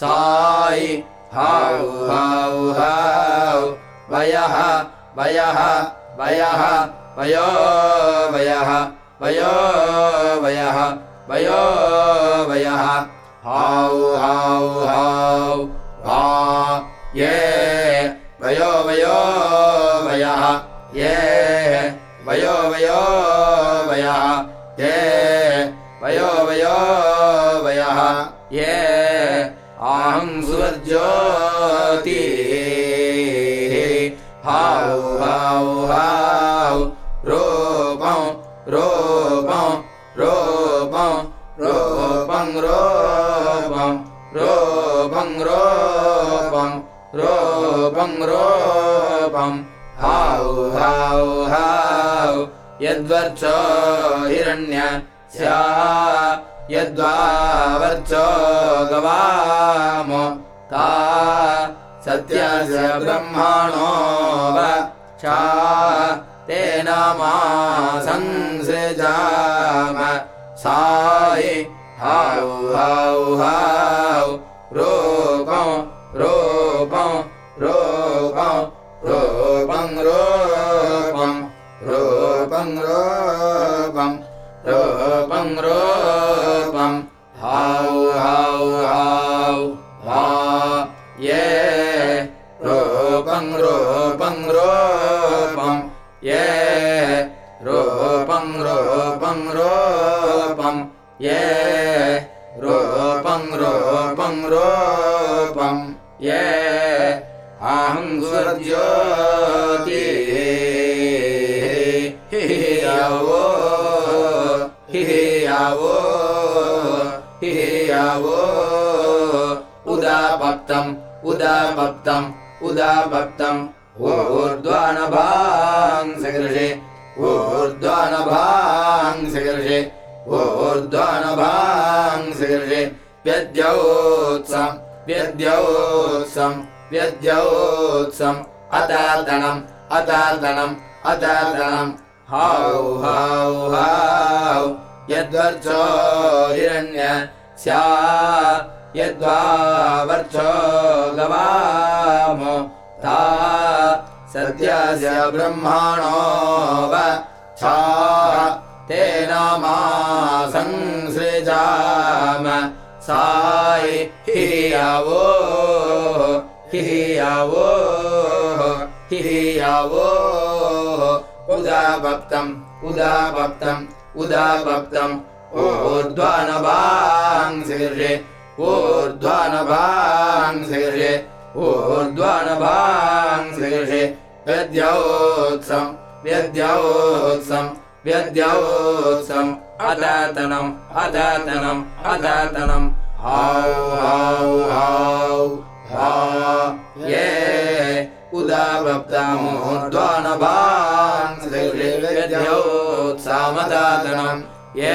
सायि हौ हौ हौ वयः वयः वयः वयो वयः वयो वयः वयो वयः। हौ हौ हौ वा ये वयो वयो वयः। ये वयो वयो वयः। ये वयो वयो वयः। ये अहं सुवर्ज्योति हौ हौ रूपं रूपं रूपं रूपं रूपं रूपं रूपं रूपं रूपं। हौ हौ हौ यद्वर्चो हिरण्य स्या यद्वा वर्चो गवाम ता सत्यस्य ब्रह्मणो व चा तेन मा संसृजाम। सायि हौ हौ रूपं रूपं रूपं रूपं रूपं रूपं रूपं रूपं रूपं हौ हौ हौ रूपं रूपं रूपं ये रूपं रूपं रूपं ये रूपं रूपं रूपं ये अहं सुवर्ज्योति हि यावो। हि यावो। हि यावो। उदापप्तम् उदापप्तम् उदाभक्तम् भक्तम् ओर्ध्वान भांसघर्षे ओर्ध्वानभां सघर्षे ओर्ध्वानभांसहर्षे व्यद्योत्सं व्यद्योत्सम् अतार्दनम् अतार्दनम् अतार्दनम्। हौ हौ हौ यद्वर्चो हिरण्य स्या यद्वावर्चो गवामो ता सद्यस्य ब्रह्माणो वा तेन मा संसृजाम हि हियावो हियावो हियावो। उदाभक्तम् उदाभक्तम् उदाभक्तम् भक्तम् उदा ऊर्ध्वानभांसिर्षे ऊर्ध्वानभांसिर्षे व्यद्योत्सम् व्यद्योत्सम् व्यद्योत्सम् अदातनम् अदातनम् अदातनम् हौ हौ हौ हा ये उदाभक्तामोद्वानभांसिर्षे ये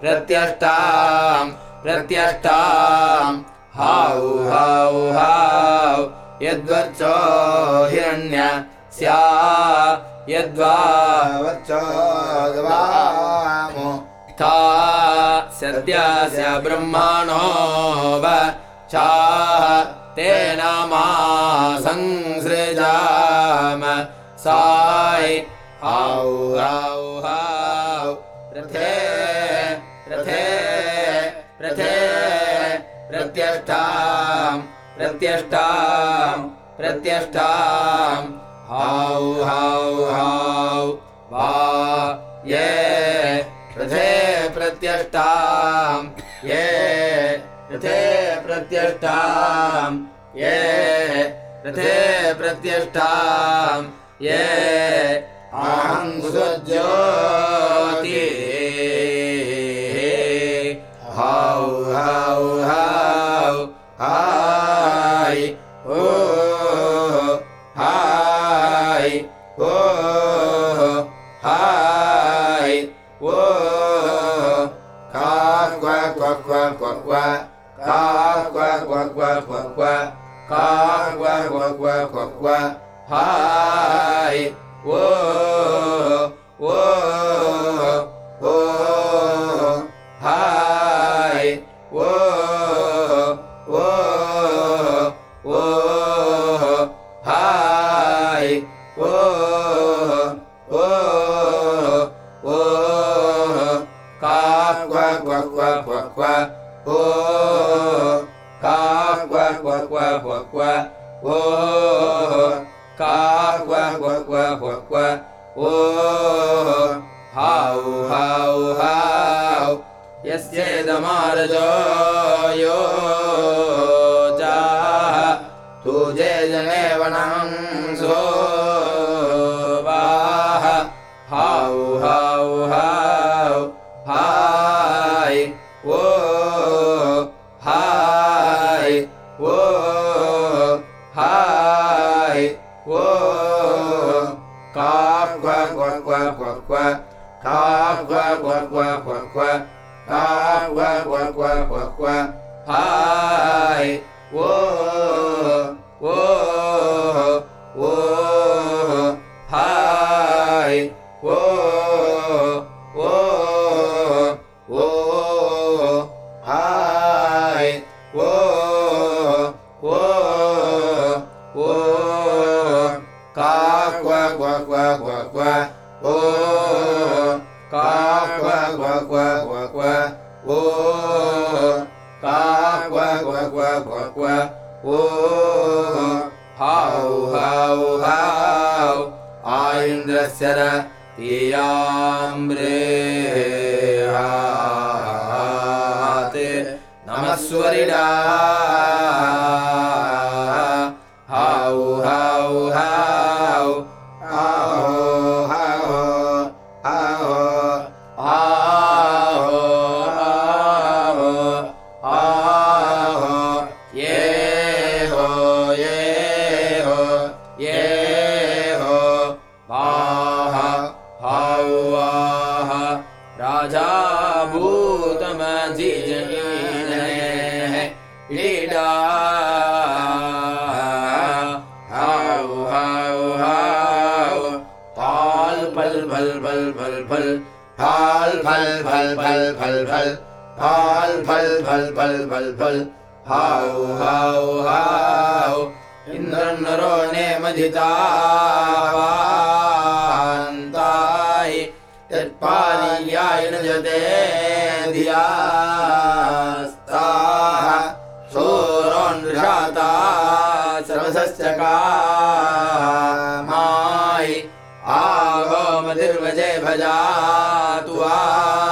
प्रत्यष्टा प्रत्यष्टा। हाहौ यद्वच्चो हिरण्य स्या यद्वावच्चोद्वामोष्ठा सद्यस्य ब्रह्मणो व च ते नामा संसृजाम। साय आ प्रत्यष्टाम् प्रत्यष्टाम् प्रत्यष्टाम्। हौ हौ हौ वा ये रथे प्रत्यष्टाम् ये रथे प्रत्यष्टाम् ये रथे प्रत्यष्टाम् ये अहं सुज्योति हौ हौ हौ हाय ओ हाय ओ हाय ओ का क्व क्व क्व क्व क्व का क्व क्व क्व क्व क्व का क्व क्व क्व क्व क्व हाय ओ ओ भोक्वाो का क्वा भोक्वा भोक्वा ओ हा हा हा यस्ये समारजो यो च तु जे जने वनासो qua qua qua qua qua. Hai ्रे नमः स्वरिडा फल् फल् हाउ हाउ हाउ नरो ने यत्पानीयाय नजते धियास्ताः शूरोन्विषाता सर्वसश्चकामायि आवमतिर्वजे भजातु वा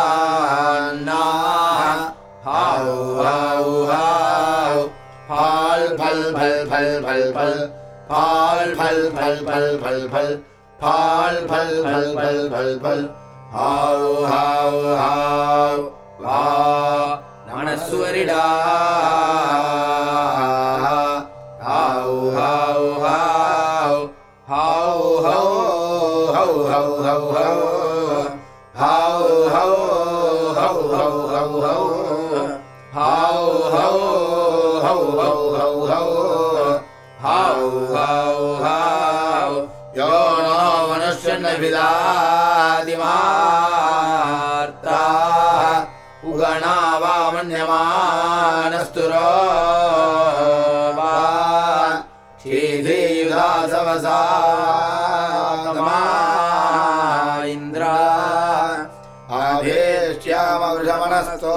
फाल फल फल फल फल फल फाल फल फल फल फल फल फाल फल फल फल फल फल हाउ हाउ हाउ वा नमस्वरिडा हाउ विदादिमार्ताः उगणा वा मन्यमानस्तुरो वा। क्षीधीयुधासवसा इन्द्रा। आभेष्ट्यामवृषमनस्तो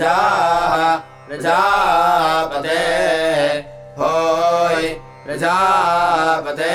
प्रजाः प्रजापते। होय प्रजापते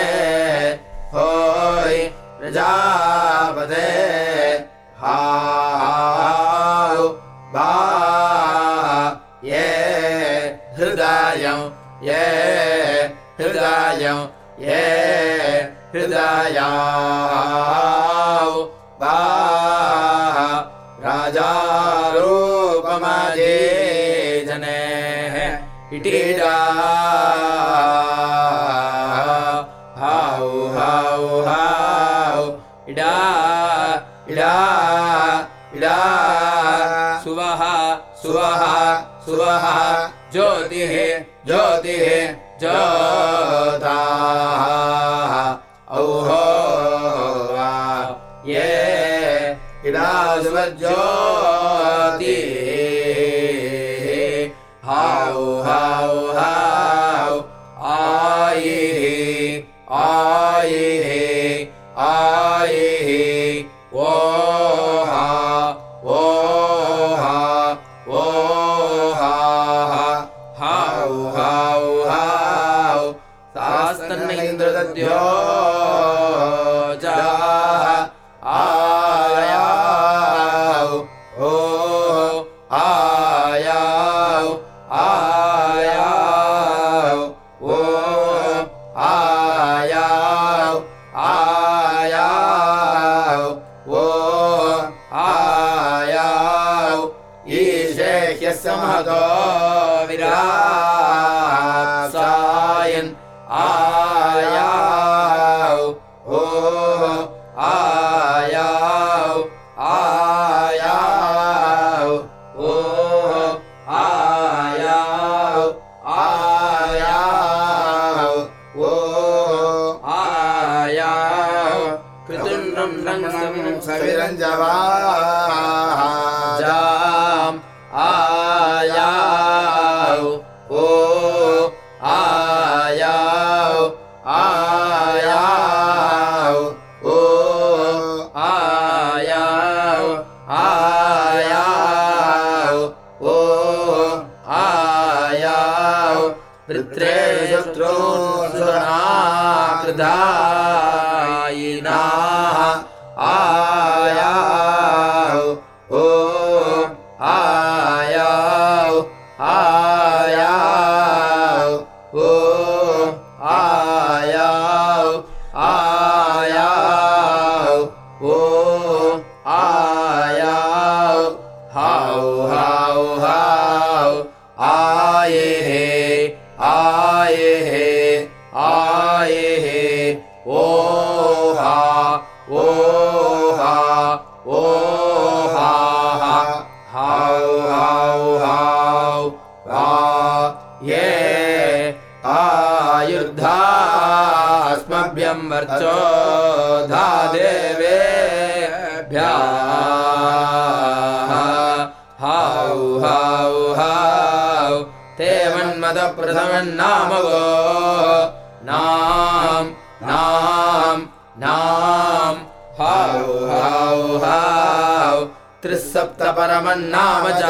परमन्नाम च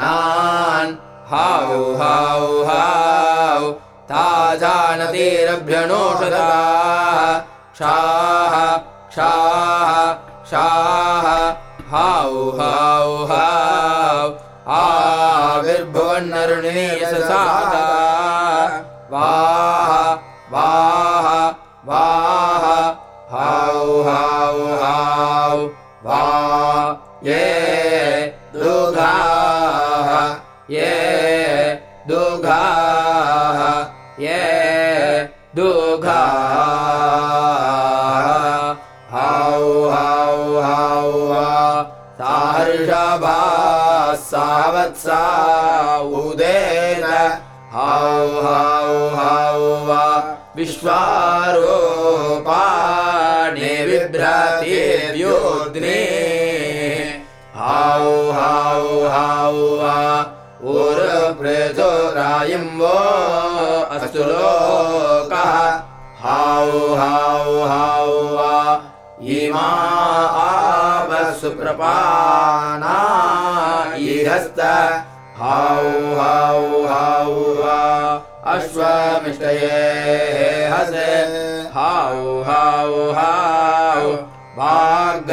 नान् हाउ हाउ हाउ ताजानतीरभ्यणोषधा क्षाः क्षाः क्षाः। हाउ हाउ आविर्भुवन्नरुणीयससादा वाह वाह वाह हाउ वा ये दुघाः ये दुघाः ये दुघाः हाउ हाउ हाउ साहर्षभा सावत्सा उदेन हाउ हाउ हाउ वा विश्वारूपाणि बिभ्रतिर्योग्ने हाउ हाउ हाउ वा ऊर्प्रेतोरायं वो अस्तु लोकः हाउ हाउ हाउ वा इमा आवसुप्रपाना इहस्त हा हा अश्वमिष्टये हसे। हस हा हा हा वाघ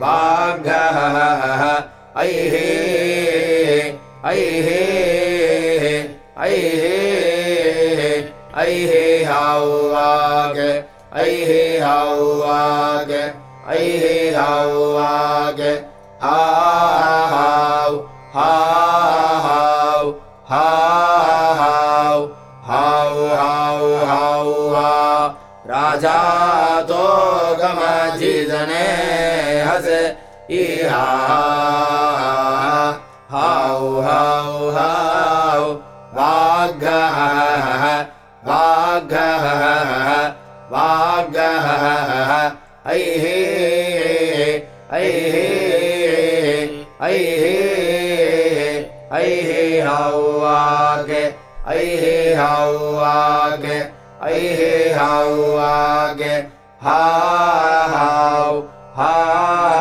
वाघ ऐः ऐः ऐः ऐः हा वाग ऐः हा वाग। राजा हस इे ऐ अहे हे अहे आौ आग अे आौ ऐ आौ हा हा हा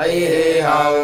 ऐ हे हाउ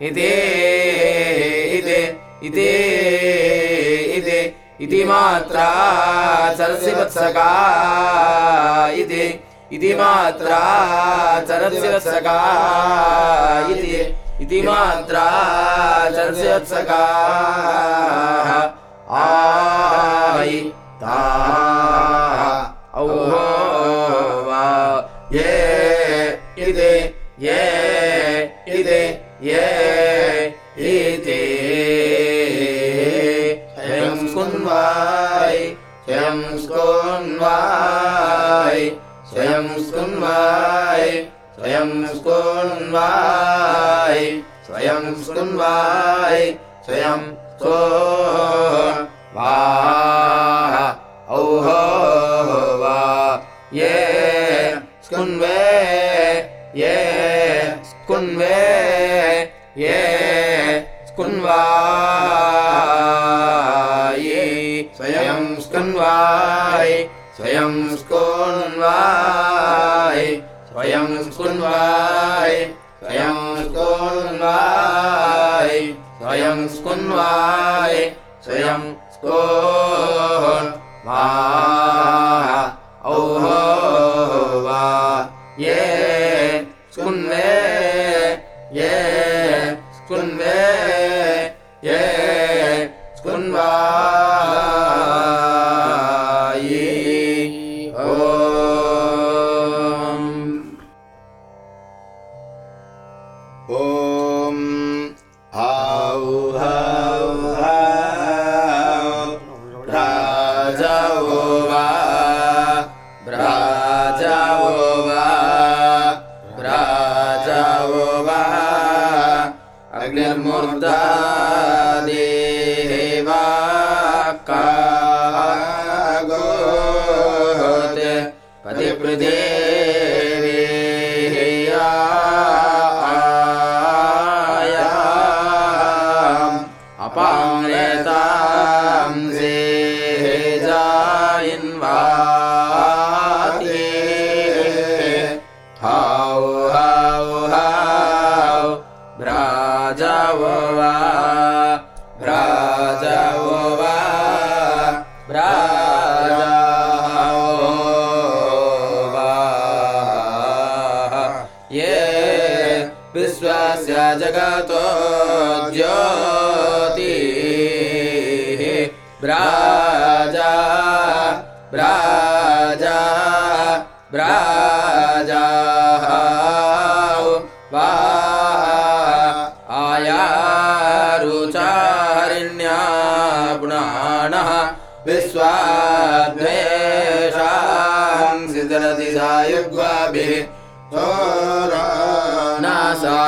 इति इति इति इति इति मात्रा सरसिवत्सका इति इति मात्रा सरसिवत्सका इति इति मात्रा सरसिवत्सका आयि। स्वयं स्कुन्वाय स्वयं स्कुन्वाय स्वयं सो वा औ वा ये स्कुन्वे ये स्कुन्वे ये स्कुन्वाय स्वयं स्कुन्वाय स्वयं स्कोनुन्वा स्वयं स्कुन्वाय स्वयं स्कोन्वाय स्वयं स्कुन्वाय स्वयं स्को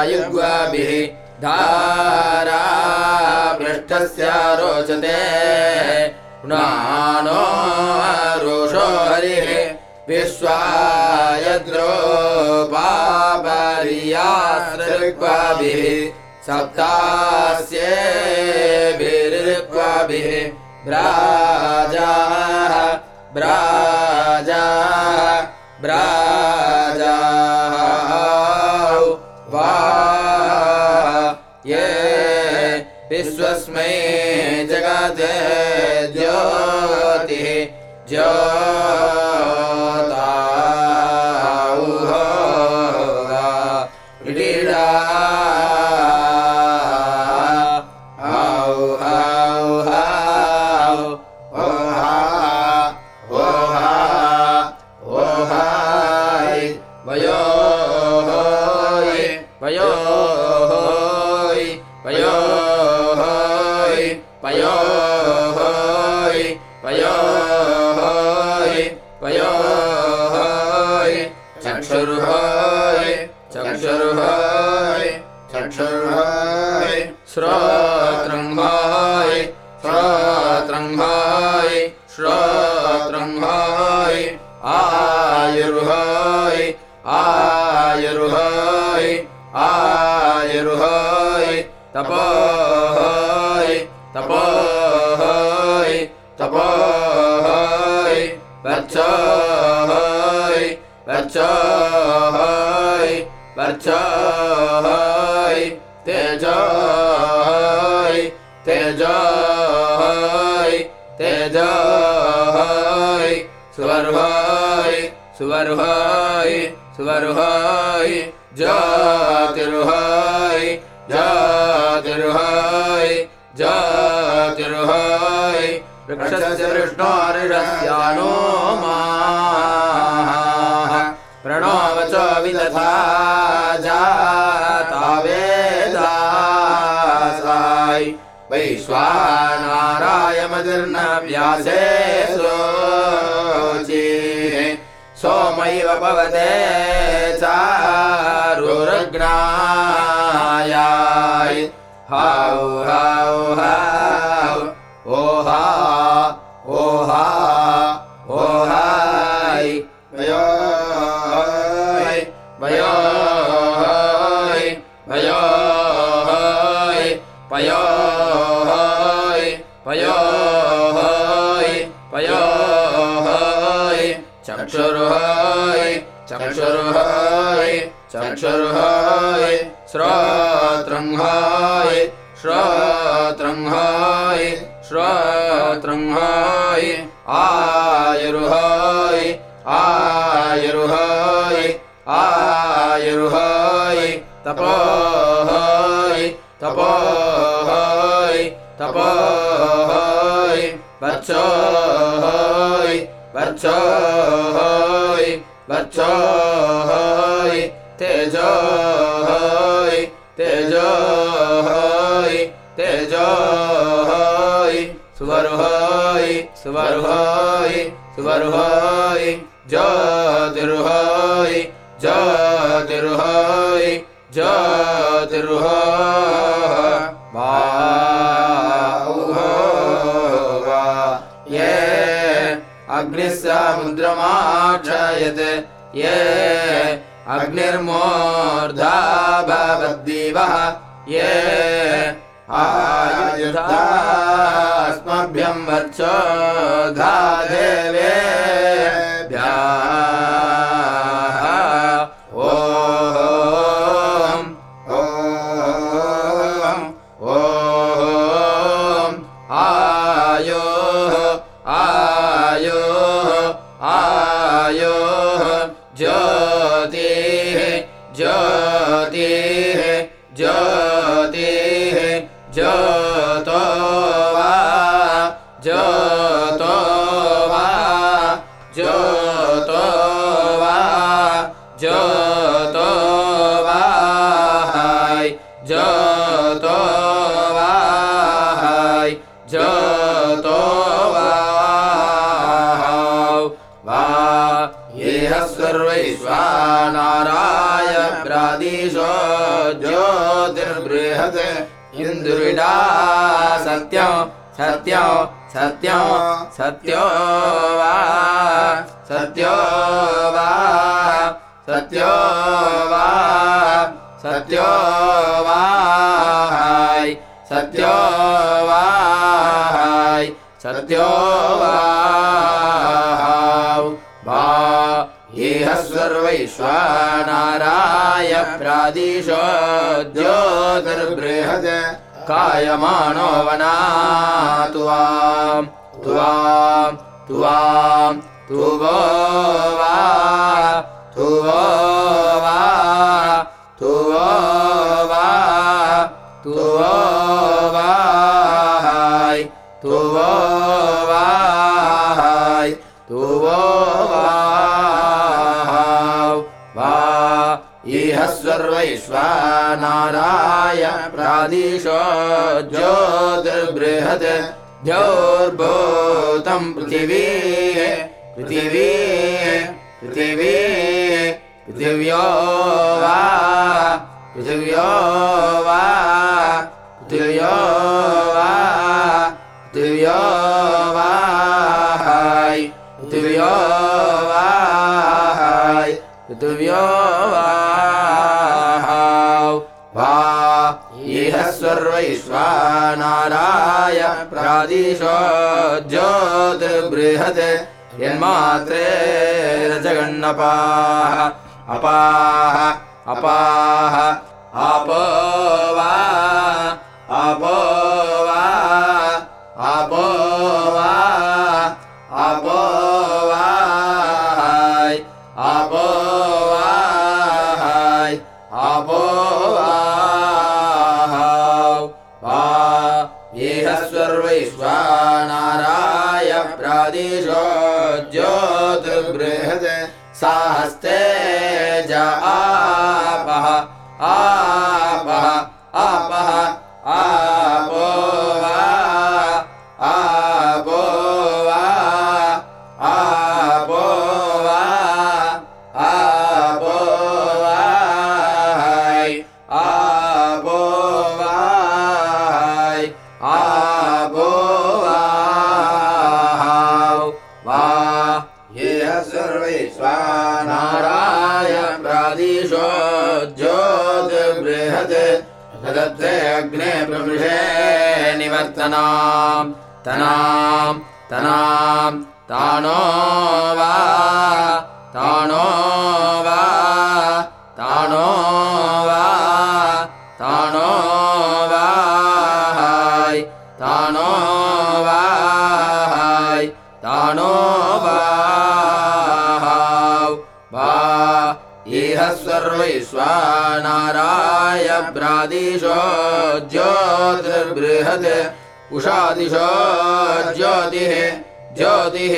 वायुग्वाभिः धारा पृष्ठस्य रोचते। नानो रोषो हरिः विश्वायद्रोपा वर्या ऋक्वाभिः ब्राजाः ब्राजा ब्रा ज्योतिः जा सोमैव भवते चारुरग्नायाय हाउ चक्षुर्होय श्रोत्रङ्होय श्रोत्रङ्होय श्रोत्रङ्होय आयुर्होय आयुर्होय आयुर्होय तपोहोय तपोहोय तपोहोय वत्सोहोय वत्सोहोय वत्सोहोय तेजोहोय तेजोहोय तेजोहोय सुवर्होय सुवर्होय सुवर्होय ज्योतिर्होय ज्योतिर्होय ज्योतिर्होय वा। ये अग्निः समुद्रमाक्षयत् ये अग्निर्मूर्धा भवद्दिवः ये आयुधास्मभ्यं वर्चोधा देवेभ्यः इन्दुरिडा सत्यं सत्यं सत्यं सत्यो वा सत्यो वा सत्यो वा सत्यो वाहाय सत्यो वाहाय सत्यो वा येह सर्वैश्वानाराय प्रादिशो ज्योतिर्बृहत् कायमानो वनातु वां त्वां त्वां तुवो वा तुवो वा तुवो वा तुवो वाहाय तुवो वाहाय तुवो वाहाव सर्वैश्वानाराय प्रादिशो ज्योतिर्बृहत् द्योर्भूतं पृथिवी पृथिवी पृथिवी पृथिव्यो वा पृथिव्यो वा सर्वैश्वानाराय प्रादिशो ज्योतिर्बृहत् यन्मात्रे रजगण्णपाः अपाः अपाः आपो दिशो बृहदे सा हस्ते जापः अग्ने प्रमृषे निवर्तनाम्। तनाम् तनाम् ताणो वा ताणो प्रादिशो ज्योतिर्बृहत् उषादिशो ज्योतिः ज्योतिः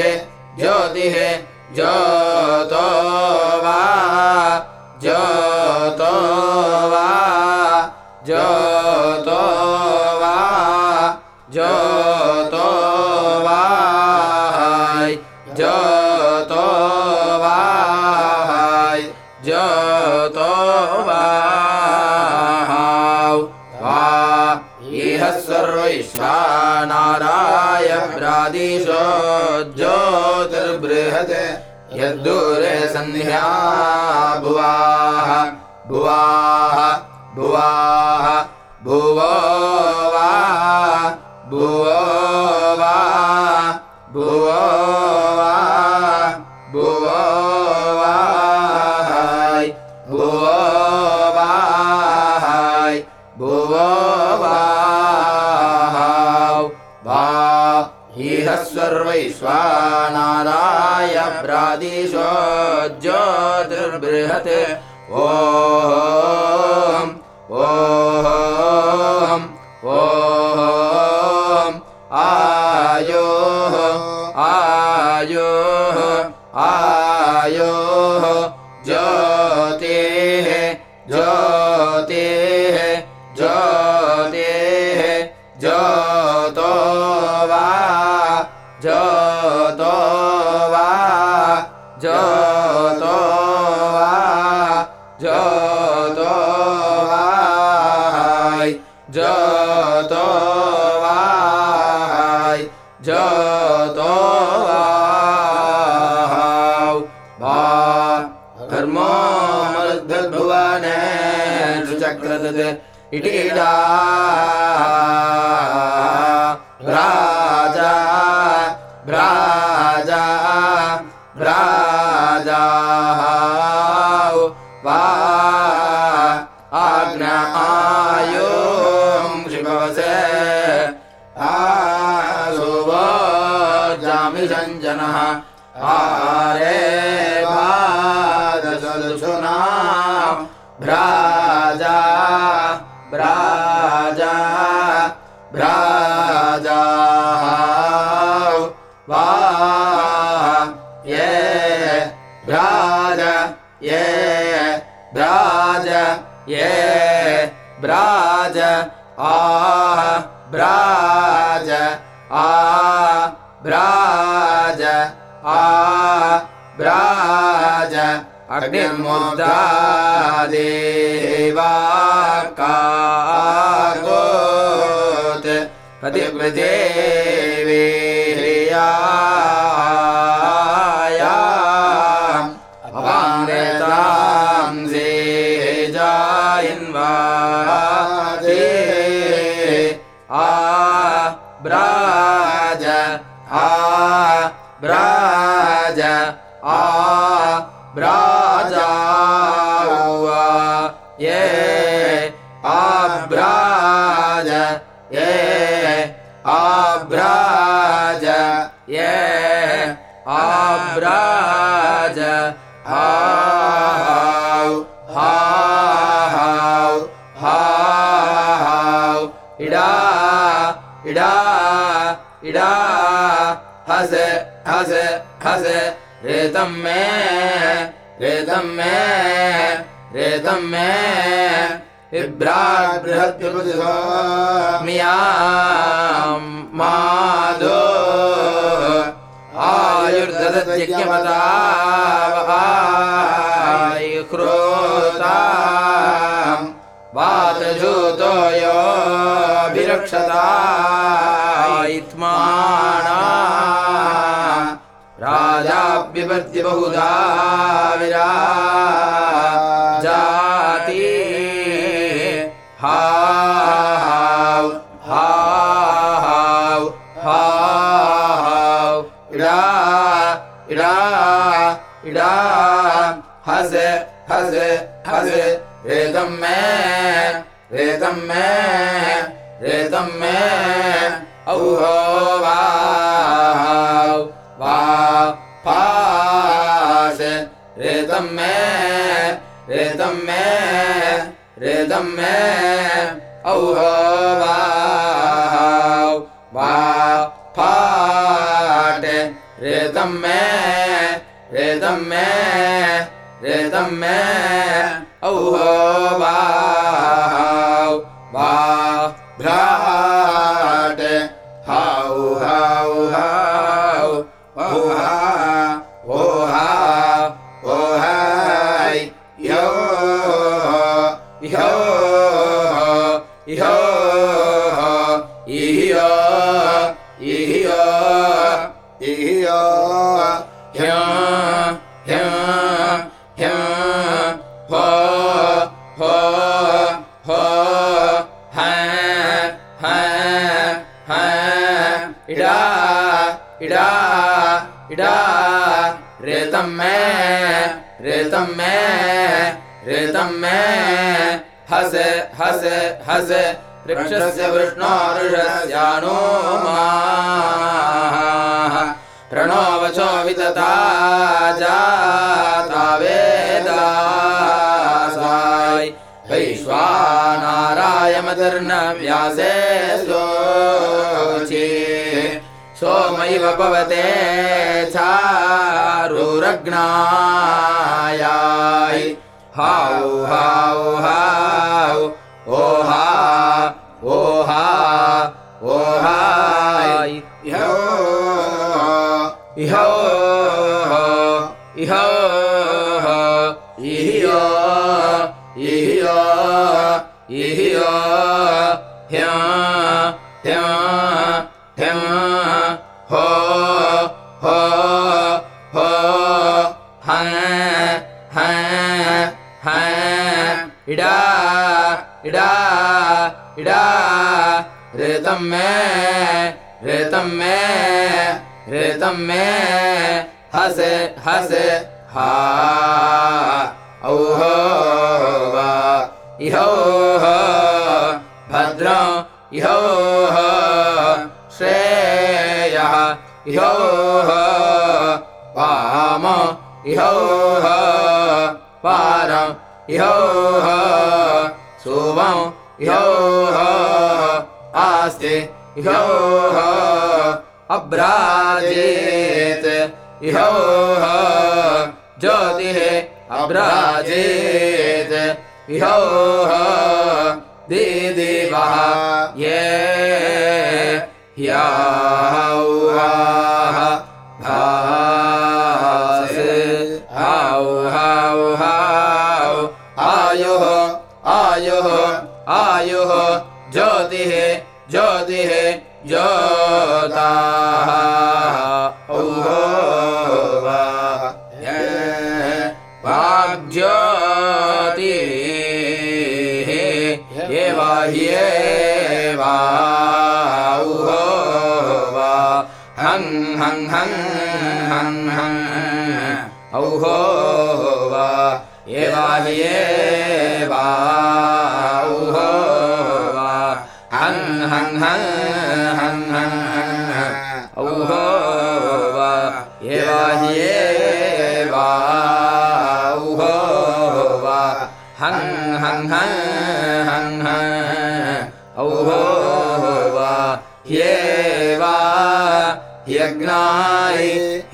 ज्योतिः सन्ध्या भुवाः भुवा मादो आयुर्ददत्यज्ञमतायुक्रोता वातजूतो योऽभिरक्षता इत्माना राजाभ्यवर्ति बहुधा विराजाति Brava. हस हस वृक्षस्य वृष्णोरुषस्यानो प्रणो वचो वितता जाता वेदासाय वैश्वानारायमतिर्न व्यासे सोचे। सोमैव पवते हाउ हाउ हाउ। ओहा ओहा ओहाय यो इहो इहो इहो इहो इहो ह्य हो हो हो ह ह इडा इडा इडा, रेतम् मे रेतम् मे रेतम् मे, हस हस, हा औहो वा, इहो भद्र, इहो श्रेयः, इहो वाम, इहो पारम् इहो सुवम् इहो आस्ति इहो अब्राजेत् इहो ज्योतिः अब्राजेत् इहो दिदिवः ये ह्याः ज्योतिः ज्योतिः ज्योताः। औहो वा एवा ह्येवा औहो वा। हं हं हं हं हं। औहो वा एवा ह्येवा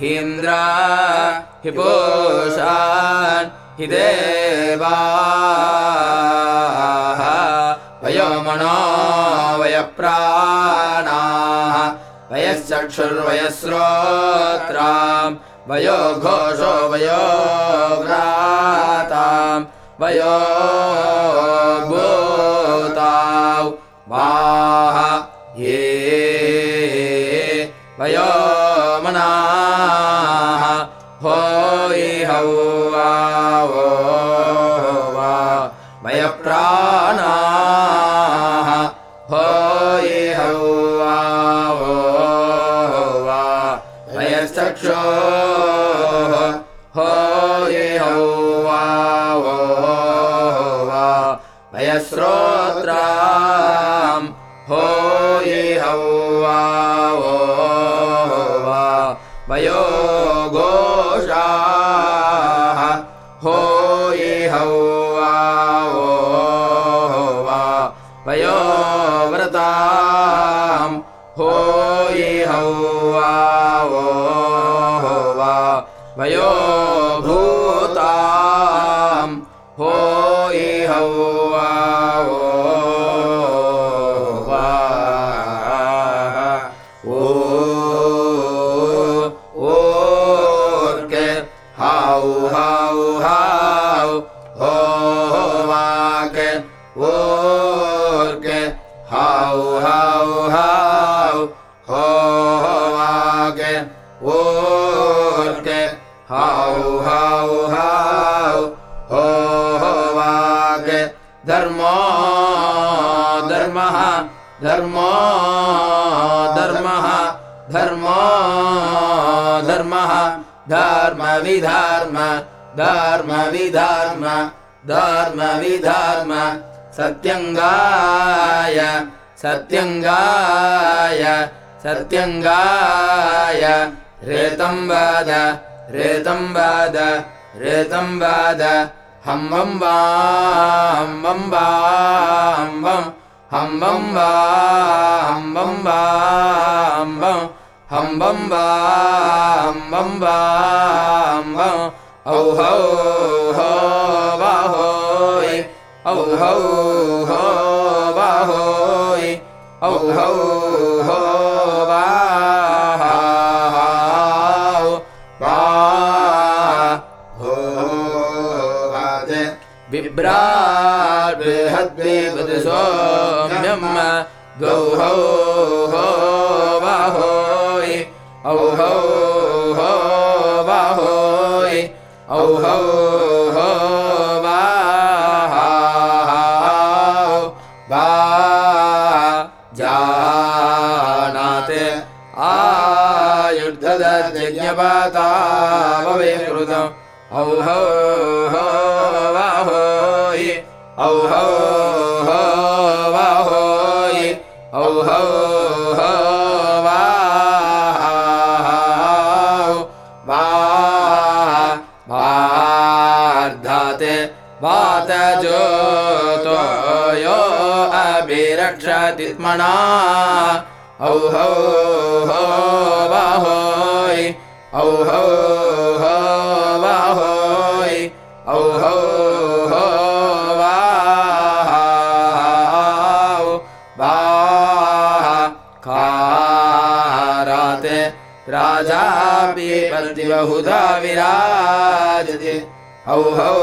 हीन्द्रा हि पोषान् हि देवाः। वयोमनो वयप्राणाः वयश्चक्षुर्वयस्रोत्राम् वयो घोषो वयो व्राताम् वयो भूताौ वाह वयश्चक्षो हो इहौ वावो वा। वयश्रोत्राम् धर्मः धर्मविधर्म धर्मविधर्म धर्मविधर्म सत्यङ्गाय सत्यङ्गाय सत्यङ्गाय रेतं वद रेतं वद रेतं वद। हं वं वां वं वां वं हं वं वां वं वां वं हं वं वां वं वां वं औ हौ हो वाहोय్ हौ हो वाहोय్ औ हौ हो वाहाउ वा हो वादे बिभ्राट् बृहद्विपति सौम्यम् द्वौ हौ आयुर्धदज्ञपाताववेकृतम् औ हौ हो वाहोयि औ हौ हो वाहोयि औ हौ हो हौ हो वाहोयि औ हौ हो वाहोयि औ हौ हो वाहाउ वा काराते राजापि प्रतिबहुधा विराजते। औ हौ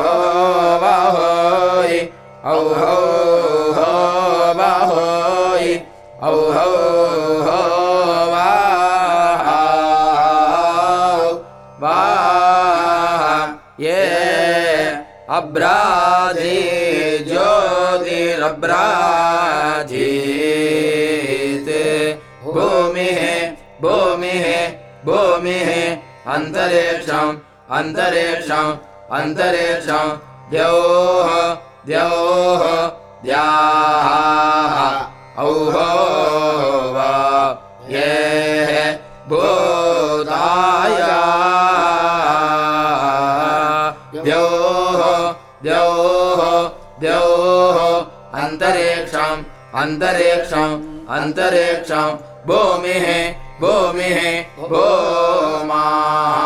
हो वाहोयि औ हौ हो अन्तरिक्षम् अन्तरिक्षम् अन्तरिक्षम्, द्यौः द्यौः द्याः वा, ये भूताय। द्यौः द्यौः अन्तरिक्षम् अन्तरिक्षम्, भूमिः भूमिः, भूमाः।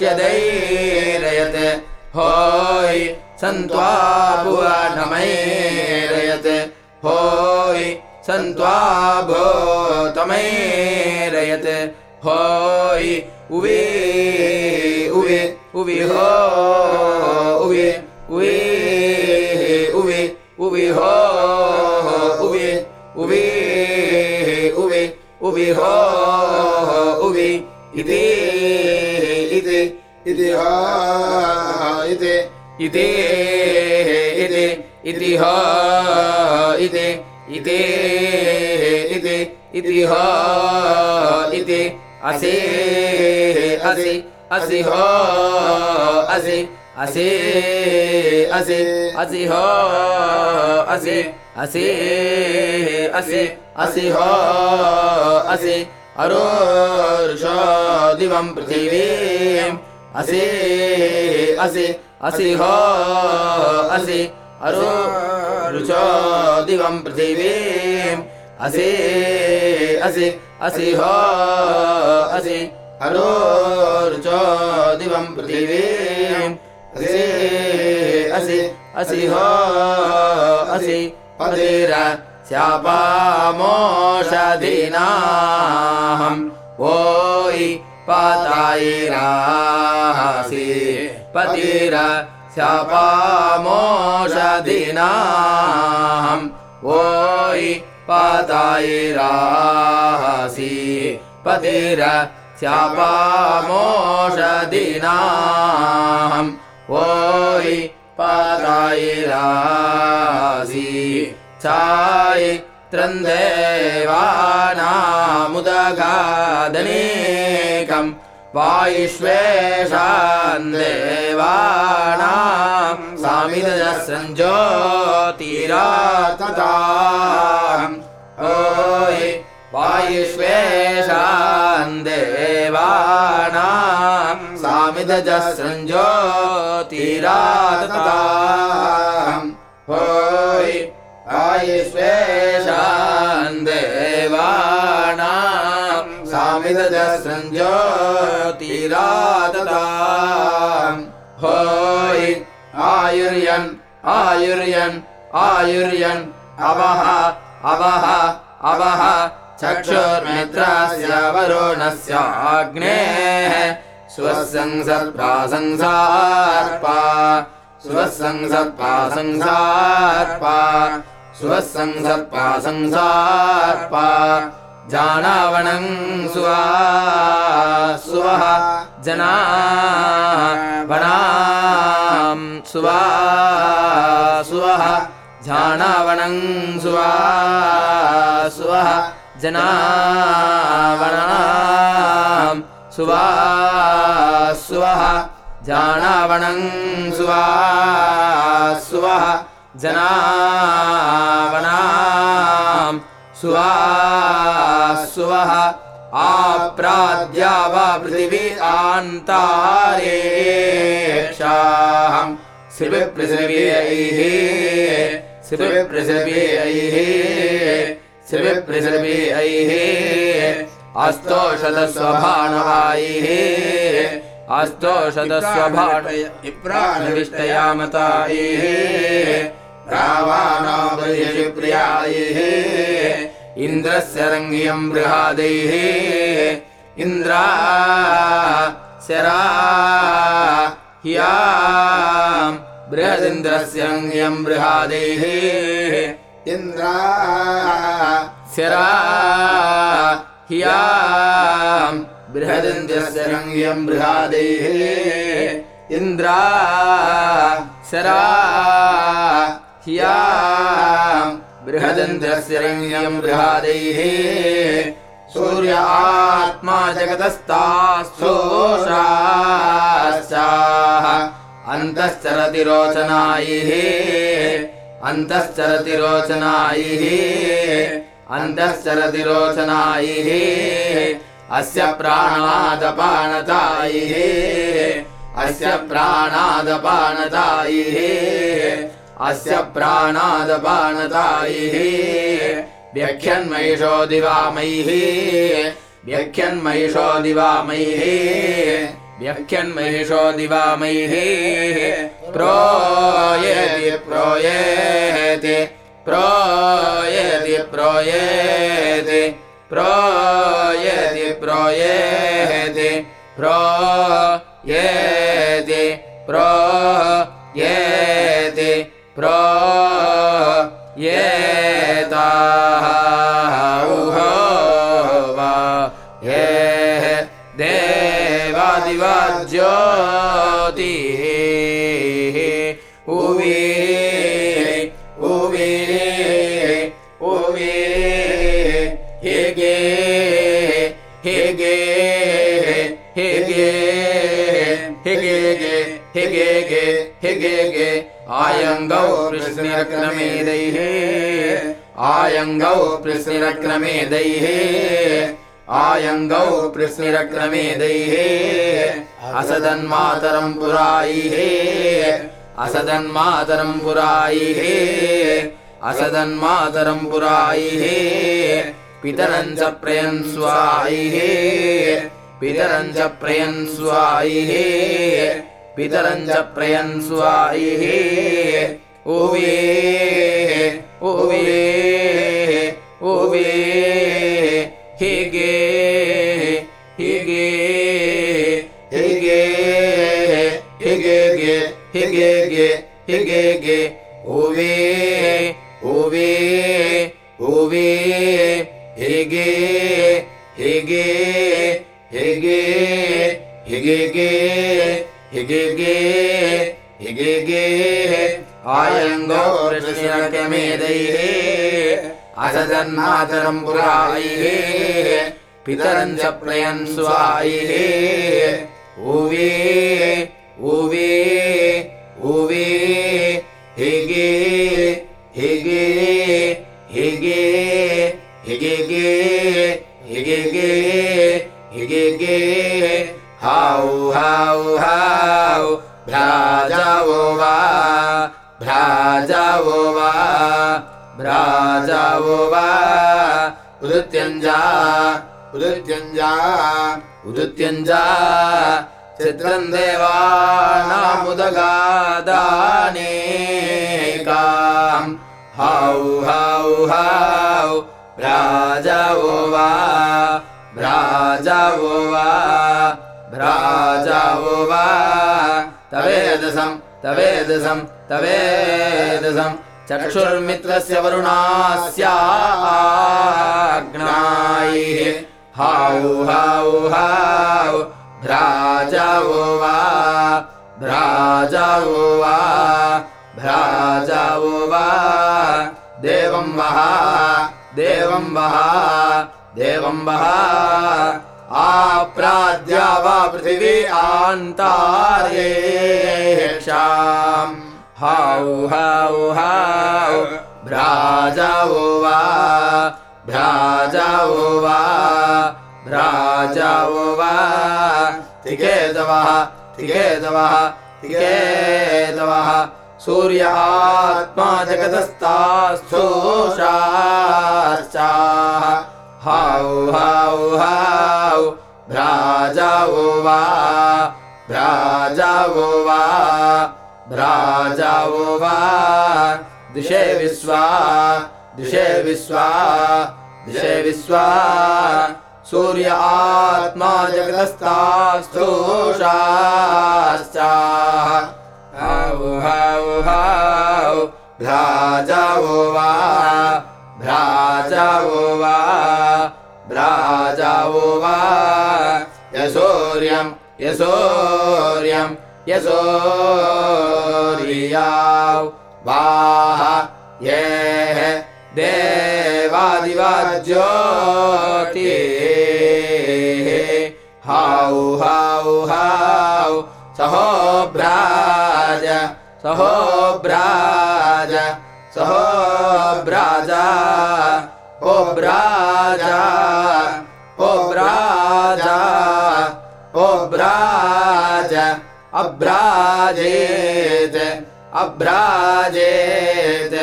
भविष्यदैरयत् होयि सन्त्वा इति इति इति ह इति इति इति इति ह इति असि असि असि ह असि असि असि असि ह असि असि असि असि ह असि अरोर्षो दिवं पृथिवीम् असि असि असि हो असि अरो रुचो दिवं पृथिवीम्। असि असि असि हो असि अरो रुचो दिवं पृथिवीम्। असि असि असि हो असि पतिर शापामोषधीनाहम् ओयि पतायिरासि पतिर शापामोषधीनाहम् ओयि पतायिरासि पतिर शापामोषधीनाहम् ओयि पतायिरासि चाय त्रन्देवानामुदगादनेकम् वायुष्वेषान् देवानाम् सामिदजसञ्ज्योतिरातता ओय वायुष्वेषान् देवानाम् सामिदजसञ्ज्योतिरातता होय सामिदजसञ्ज्योतिरातता होय आयुर्यन् आयुर्यन् आयुर्यन् अवः अवः अवः चक्षुर्मित्रस्य वरुणस्य अग्नेः स्वसंसर्प्रासंसार्पा स्वसंसर्पासंसार्पा स्वसंसर्पासंसार्पा जानावणं सुवा सुवः जना वणां सुवा सुवः जानावणं सुवा सुवः जनावणां सुवा सुवः जानावणं सुवा सुवः जनावणां सुवा सुवः आप्राद्या वा पृथिवी आन्तारेक्षाहम् शिविपृथिव्यैः शिविपृथिव्यैः शिविपृथिव्यैः अस्तोषदस्वभाणवायैः अस्तोषदस्वभाणविष्टयामतायैः रावाणाबलिप्रियायैः इन्द्रस्य रङ्ग्यम् बृहादैः इन्द्रा शरा ह्याम् बृहदिन्द्रस्य रङ्ग्यम् बृहादैः इन्द्रा शरा ह्याम् बृहदिन्द्रस्य रङ्ग्यम् बृहादैः इन्द्रा शरा बृहदिन्द्रस्य रङ्ग्यम् बृहादैः सूर्य आत्मा जगतस्तास्तोषाश्चाः अन्तश्चरति रोचनायैः अन्तश्चरति रोचनायैः अन्तश्चरति रोचनायैः अस्य प्राणादपानतायैः अस्य प्राणादपानतायिः अस्य प्राणादपानतायिः। व्यख्यन्महिषो दिवामैः। व्यख्यन्महिषो दिवामैः। व्यख्यन्महिषो दिवामैः। प्रोयति प्रोयेति प्रोयति प्रोयेति प्रोयति प्रोयेति प्रो येति प्रो हेगे हेगे हेगे आयङ्गौ कृष्णिरक्रमेदैः आयङ्गौ कृष्णिरक्रमेदैः आयङ्गौ कृष्णिरक्रमेदैः असदन्मातरम् पुरायैः असदन्मातरम् पुरायैः असदन्मातरम् पुरायैः पितरम् च प्रयन् स्वायैः पितरम् च प्रयन् स्वायैः पितरम् च प्रयन् स्वायैः उवे उवे उवे हिगे हिगे हिगे हिगे गे हिगे गे हिगे गे उवे उवे उवे हिगे हिगे हिगे हिगे हिगे हिगे आयङ्गो कृष्णकमेदैः असदन्नाचरम् पुरायैः पितरम् च प्रयन् स्वायैः। उवे उवे उवे हाउ हाउ हाउ भ्राजावो उदुत्यञ्जा उदुत्यञ्जा उदुत्यञ्जा चित्रम् देवानामुदगादानेकाम् हौ हौ हौ भ्राजावो वा भ्राजावो वा राजा राजावा तवेदसं तवेदसं तवेदसं। चक्षुर्मित्रस्य वरुणास्याः हायुह भ्राजा उवा भ्राजा उवा भ्राजा उवा देवं वः? देवं वः देवं वः आप्राद्या वा पृथिवी आन्तार्येषाम् हौ हौ हौ भ्राजावो वा भ्राजावो वा भ्राजावो वा। तिकेतवः तिकेतवः तिकेतवः सूर्य आत्मा जगतस्तास्थोषाश्चाः हौ हौ हौ भ्राजावो वा भ्राजावो वा भ्राजावो वा दिशे विश्वा दिशे विश्वा दिशे विश्वा सूर्य आत्मा जगतस्तास्थोषाश्चाः हौ हौ हौ भ्राजावो वा भ्राजावो वा भ्राजावो वा यशोर्यम् यशोर्यम् यशोर्याौ वाह ये देवादिवाज्योतिः। हौ हौ हौ सहोभ्राज सहोभ्राज ो राजा ओम राजा ओम राजा ओम्राजा अब्राजेत अब्राजेत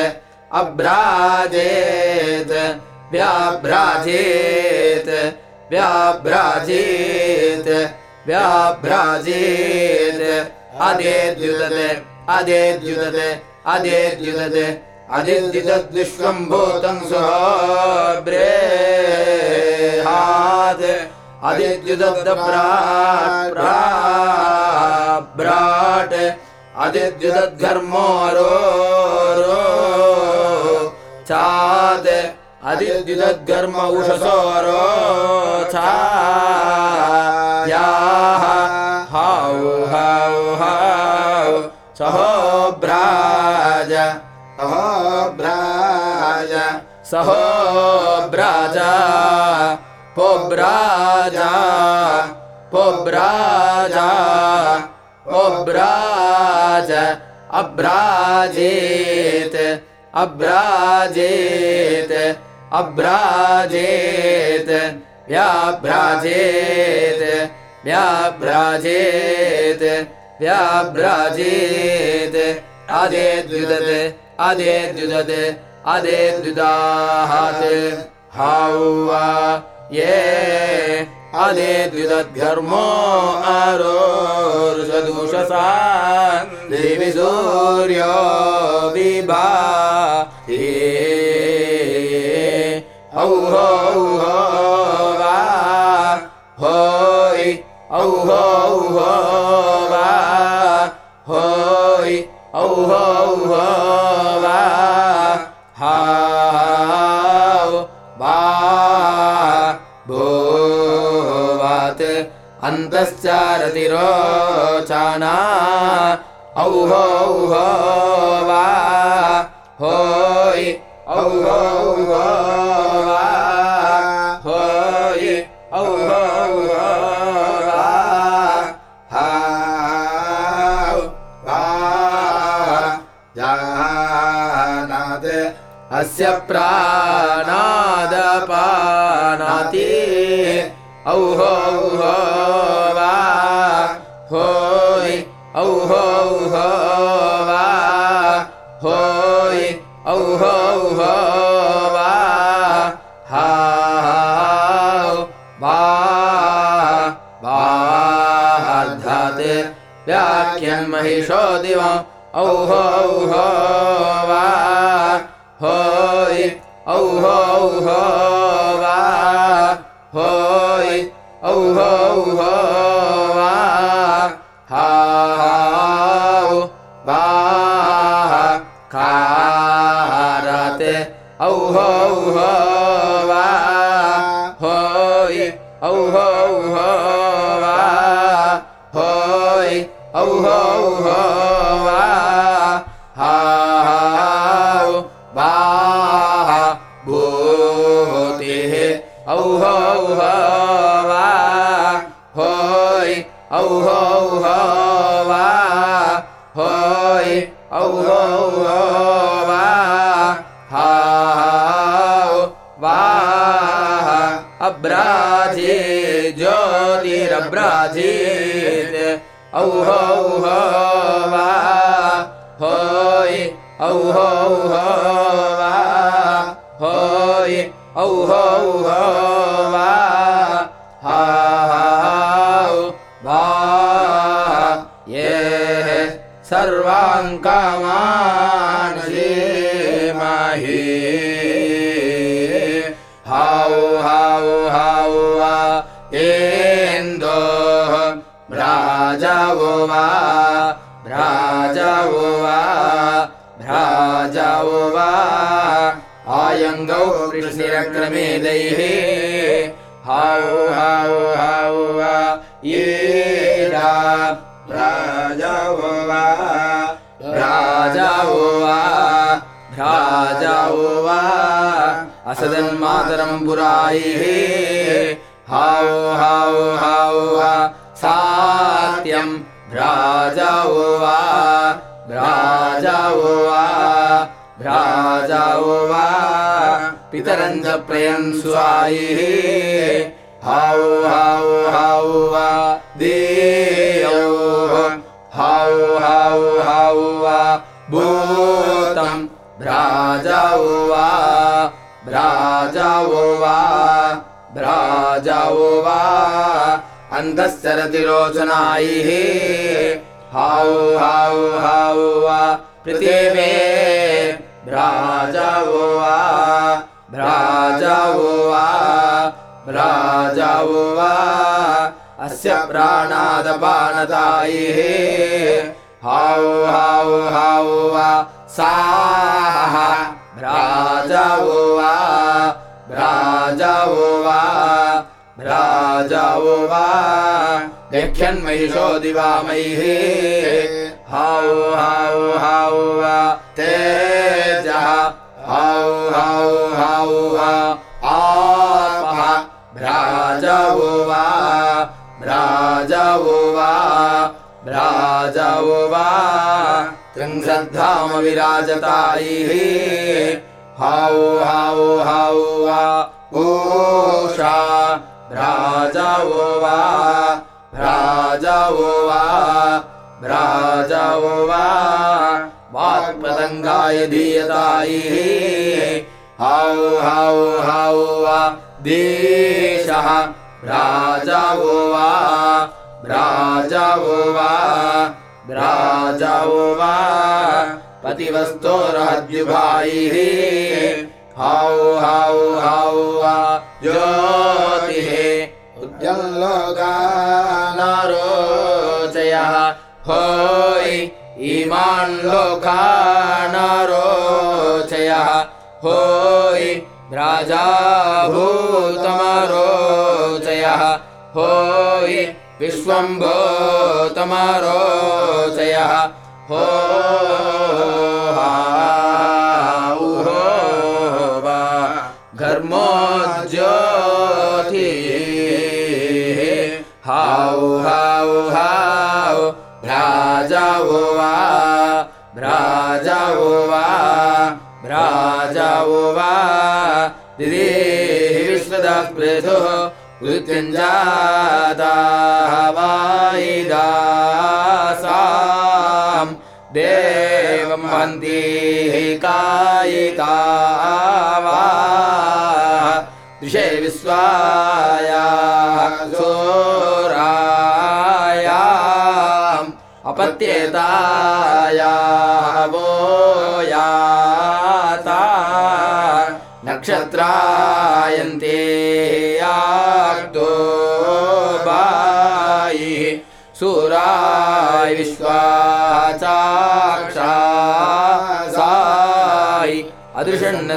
अब्राजेत व्याब्राजेत व्याब्राजेत व्याब्राजेत अध्य जुले अधे जुले अदे जुले अदिद्युतद् विश्वं भूतं स्वेहात् अदिद्युदत्त चात् अदिद्युतद्घर्म उषसोरो रो ब्राज। सहो ब्राजा पोब्राजा। पोब्राजा। पोब्राज। अब्राजेत। अब्राजेत। अब्राजेत। व्याब्राजेत। व्याब्राजेत। व्याब्राजेत। व्याभ्राजेत आजेद्विदत् अने द्विद अने द्विदाहत् ह वा ये अने द्विदधर्मो अरोषदोषसा देवी सूर्यो विभा अन्तश्चारतिरोचाना औहो वा। हो औहो होय औहो हा वा। जानात् अस्य प्राणादपानाति। औहो महेश औहो औहो वा। नाई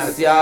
ृत्या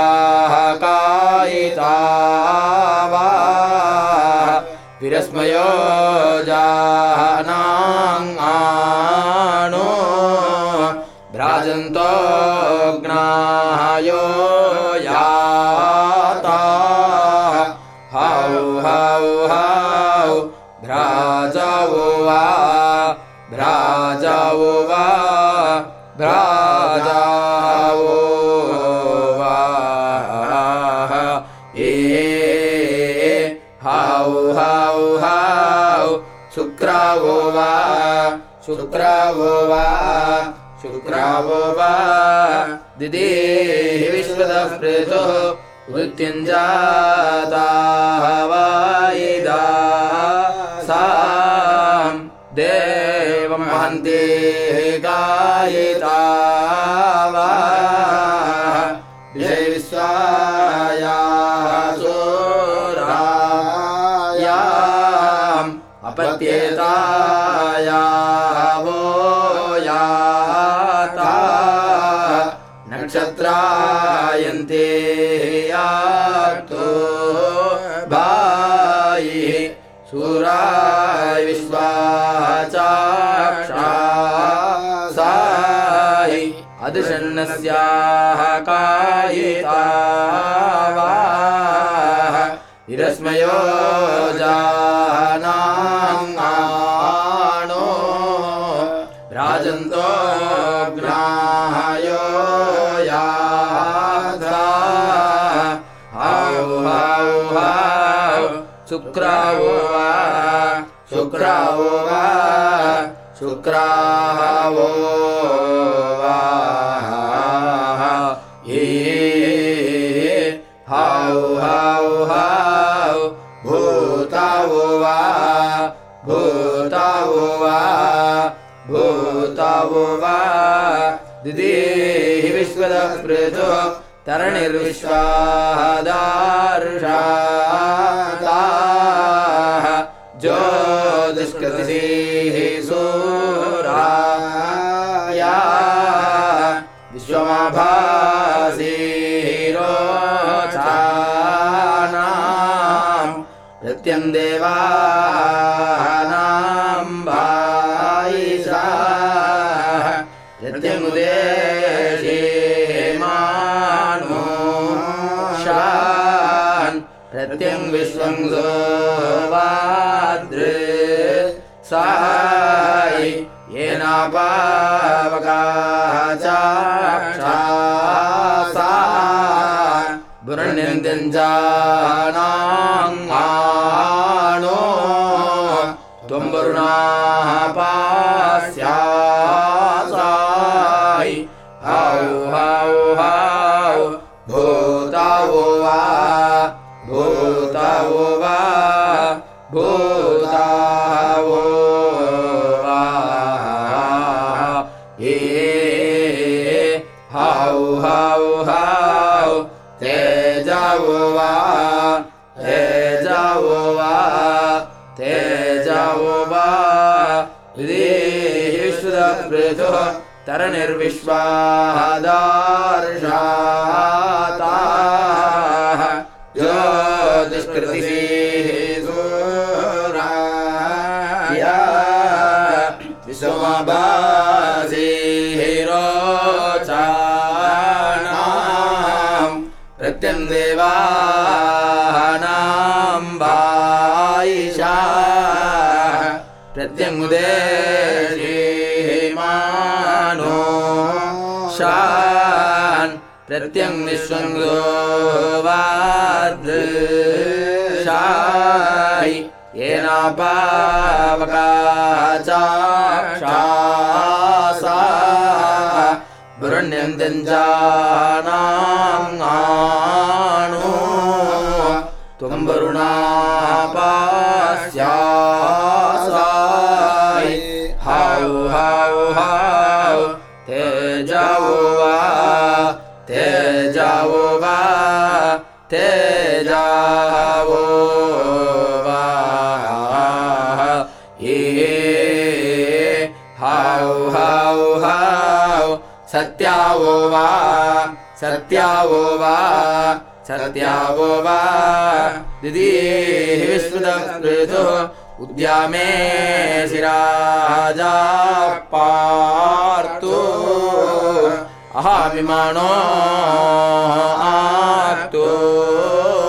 देहि विश्वतः वृत्तिम् जाता वायिदा सा देवमहन्तेः गायिता वा तस्याः कायिता वा निरस्मयो जानाङ्गाणो राजन्तो ग्नायो याधा शुक्रावो वा शुक्रावो वा शुक्रावो वा। वा दिदेहि विश्वदः पृथो जा विदेहिष्वदपृथो शान् प्रत्यङ् विश्वम् गोवादृशायि येनापावकाचाक्षासा बुरण्यन्त्यञ्जानाङ्गाणो सत्यावो वा? सत्यावो वा? दिदीः विश्रुतपृथुः उद्यामे शिराजा पार्तो। अहाभिमानो आप्तो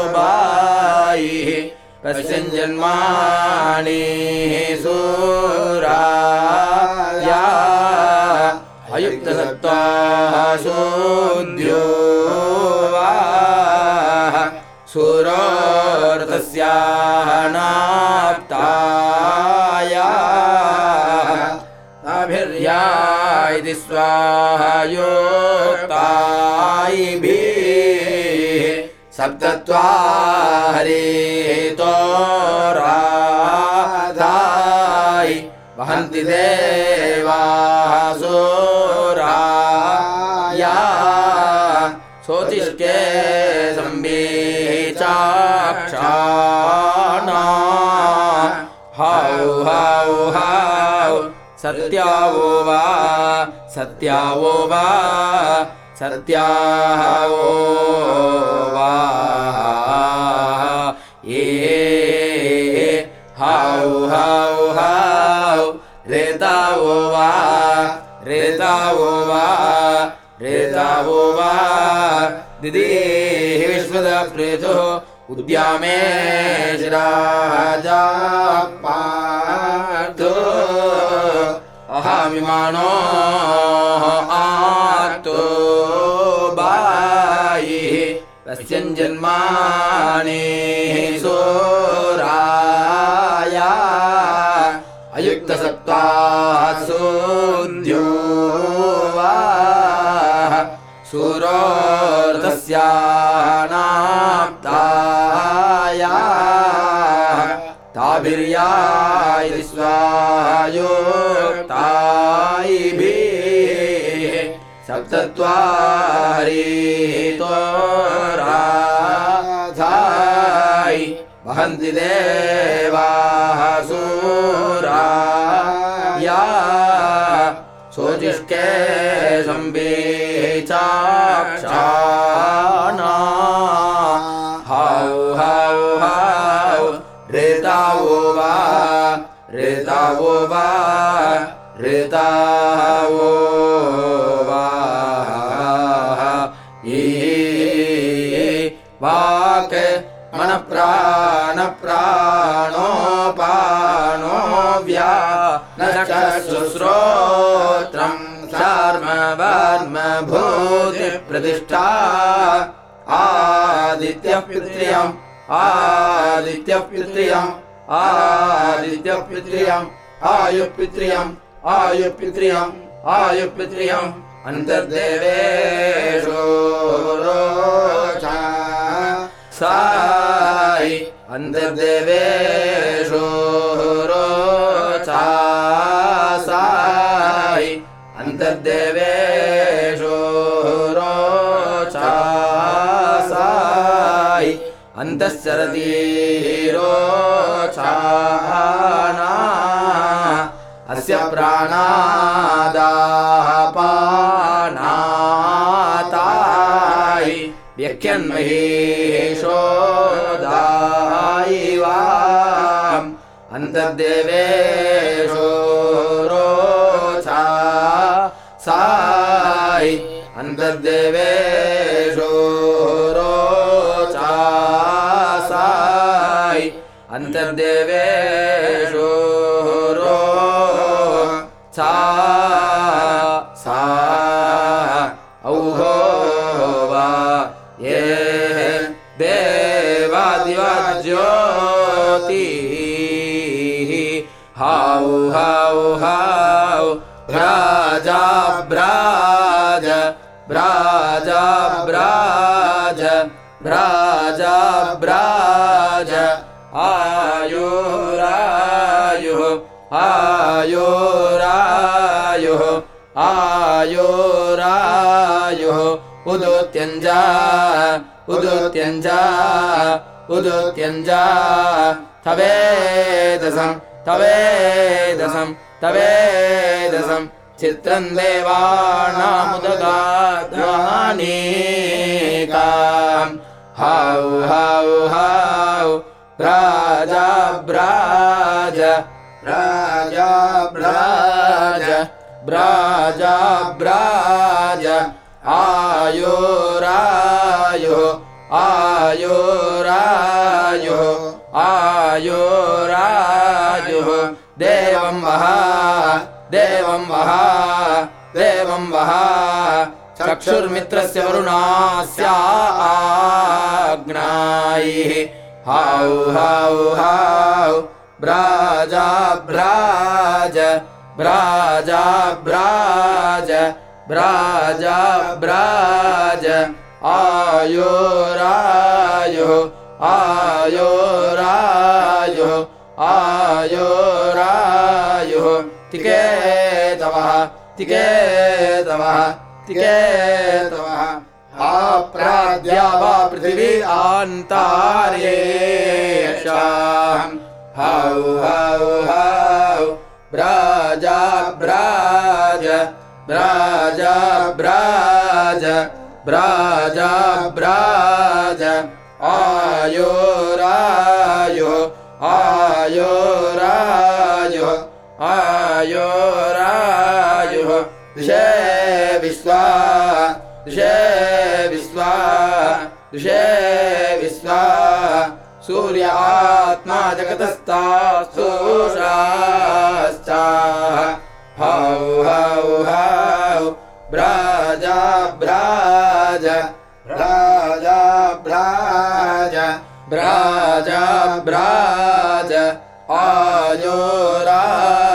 बायिः कस्यन् जन्माणि सूराया। अयुक्तसत्त्वाः नाप्ताया अभिर्या इति स्वाहायोक्तायिभिः सप्तत्वाहरेतो राधायि। वहन्ति देवासुराया सत्यावो वा सत्यावो वा सत्यावो वा। ये हौ हौ हौ रेतावो वा रेतावो वा रेतावो वा। शिराजा पार्थो। अहमिमानो आतो बायिः। जन्माणि सोराय। अयुक्तसत्त्वा सुद्योवारो तस्याप्ता इति स्वायोक्तायिभिः सप्तत्वारितोराधायि वहन्ति देवाः सूरा या शोचिष्के सम्बीचाक्षाना हौ हौ हौ वा वा ई वाक् मनप्राणप्राणोपानो व्या न शुश्रोत्रम् चार्म वर्म भूतिप्रतिष्ठा आदित्यः पित्र्यम् आयुः पित्र्यम् आयुः पित्र्यम् आयुः पित्र्यम् अन्तर्देवेषु रोचा साई। अन्तर्देवेषु रोचा साई। अन्तर्देवेषु रोचा अस्य प्राणादापानातायि व्यख्यन्महीषोदायिवाम् अन्तर्देवेषु रोचा साई अन्तर्देवेषु भ्राज आयोरायुः आयोरायुः आयोरायुः। उदुत्यञ्जा उदुत्यञ्जा उदुत्यञ्जा। तवेदसम् तवेदसम् तवेदसम् चित्रम् देवानामुदगाध्वानीकाम् हौ हौ हौ राजा भ्राज राजा भ्राज भ्राजा भ्राज आयोरायुः आयोरायुः आयोरायुः देवं वः देवं वः देवं वः चक्षुर्मित्रस्य वरुणास्याग्नायिः। हौ हौ हौ भ्राजा भ्राज भ्राजा भ्राज भ्राजा भ्राज आयोरायुः आयोरायुः आयोरायुः। तिकेतवः तिकेतवः तिकेतवः आप्राद्या वा पृथिवी आन्तार्येषाम् हौ हौ हौ। भ्राजा भ्राज भ्राजा भ्राज भ्राजा भ्राज आयोरायुः आयोरायुः आयोरायुः ऋषे विश्वा ऋषे विश्वा ऋषे विश्वा सूर्य आत्मा जगतस्तास्तोषाश्च हौ हौ हौ भ्राजा भ्राज भ्राजा भ्राज भ्राजा आयोरायुः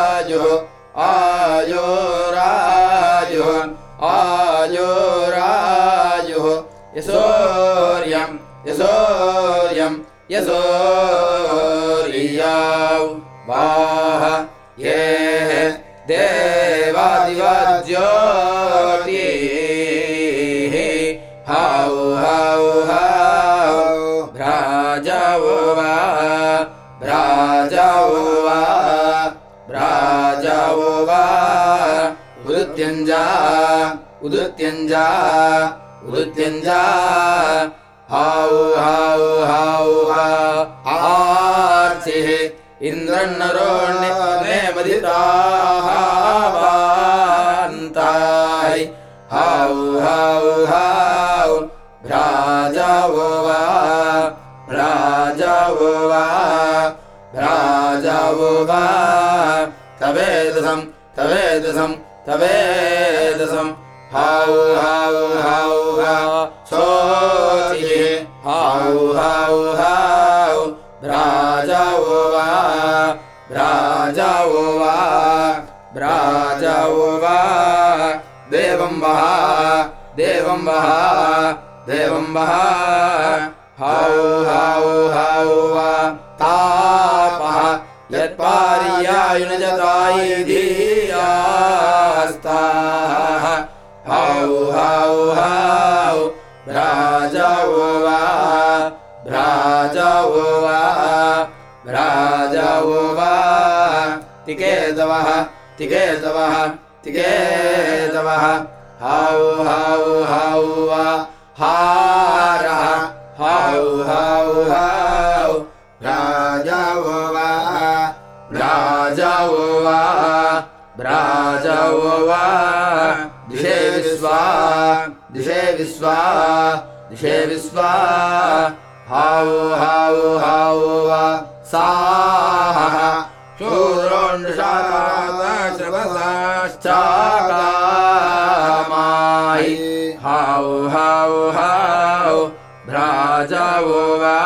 यशोर्यम् यशोर्याौ वाह ये देवादिवाज्योतिः हौ हौ हौ भ्राजौ वा भ्राजौ वा भ्राजौ वा उदुत्यञ्जा उदुत्यञ्जा उदुत्यञ्जा हौ हा आर्चिः इन्द्रन्नरोण्यमदिताहावान्ताय हौ हौ हौ वा भ्राजौ वा तवेदसम् तवेदसम् तवेदसम् हौ हौ हौ सोचिः हौ हौ हौ भ्राजौ वा भ्राजौ वा भ्राजौ वा देवं वः देवं वः देवं वः हौ हौ हौ वा तापः यत्पार्यायुनजताय धीयास्ताः हौ हौ हौ भ्राजौ वा भ्राजौ वा भ्राजौ वा तिकेतवः तिकेतवः तिकेतवः हौ हौ हौ वा, हारः हौ हौ हौ भ्राजौ वा दिशे विश्वा दिशे विश्वा दिशे विश्वा। हौ हौ हौ वा साः शूरोण्षाश्रवसाश्चाकामायि हौ हौ हौ भ्राजौ वा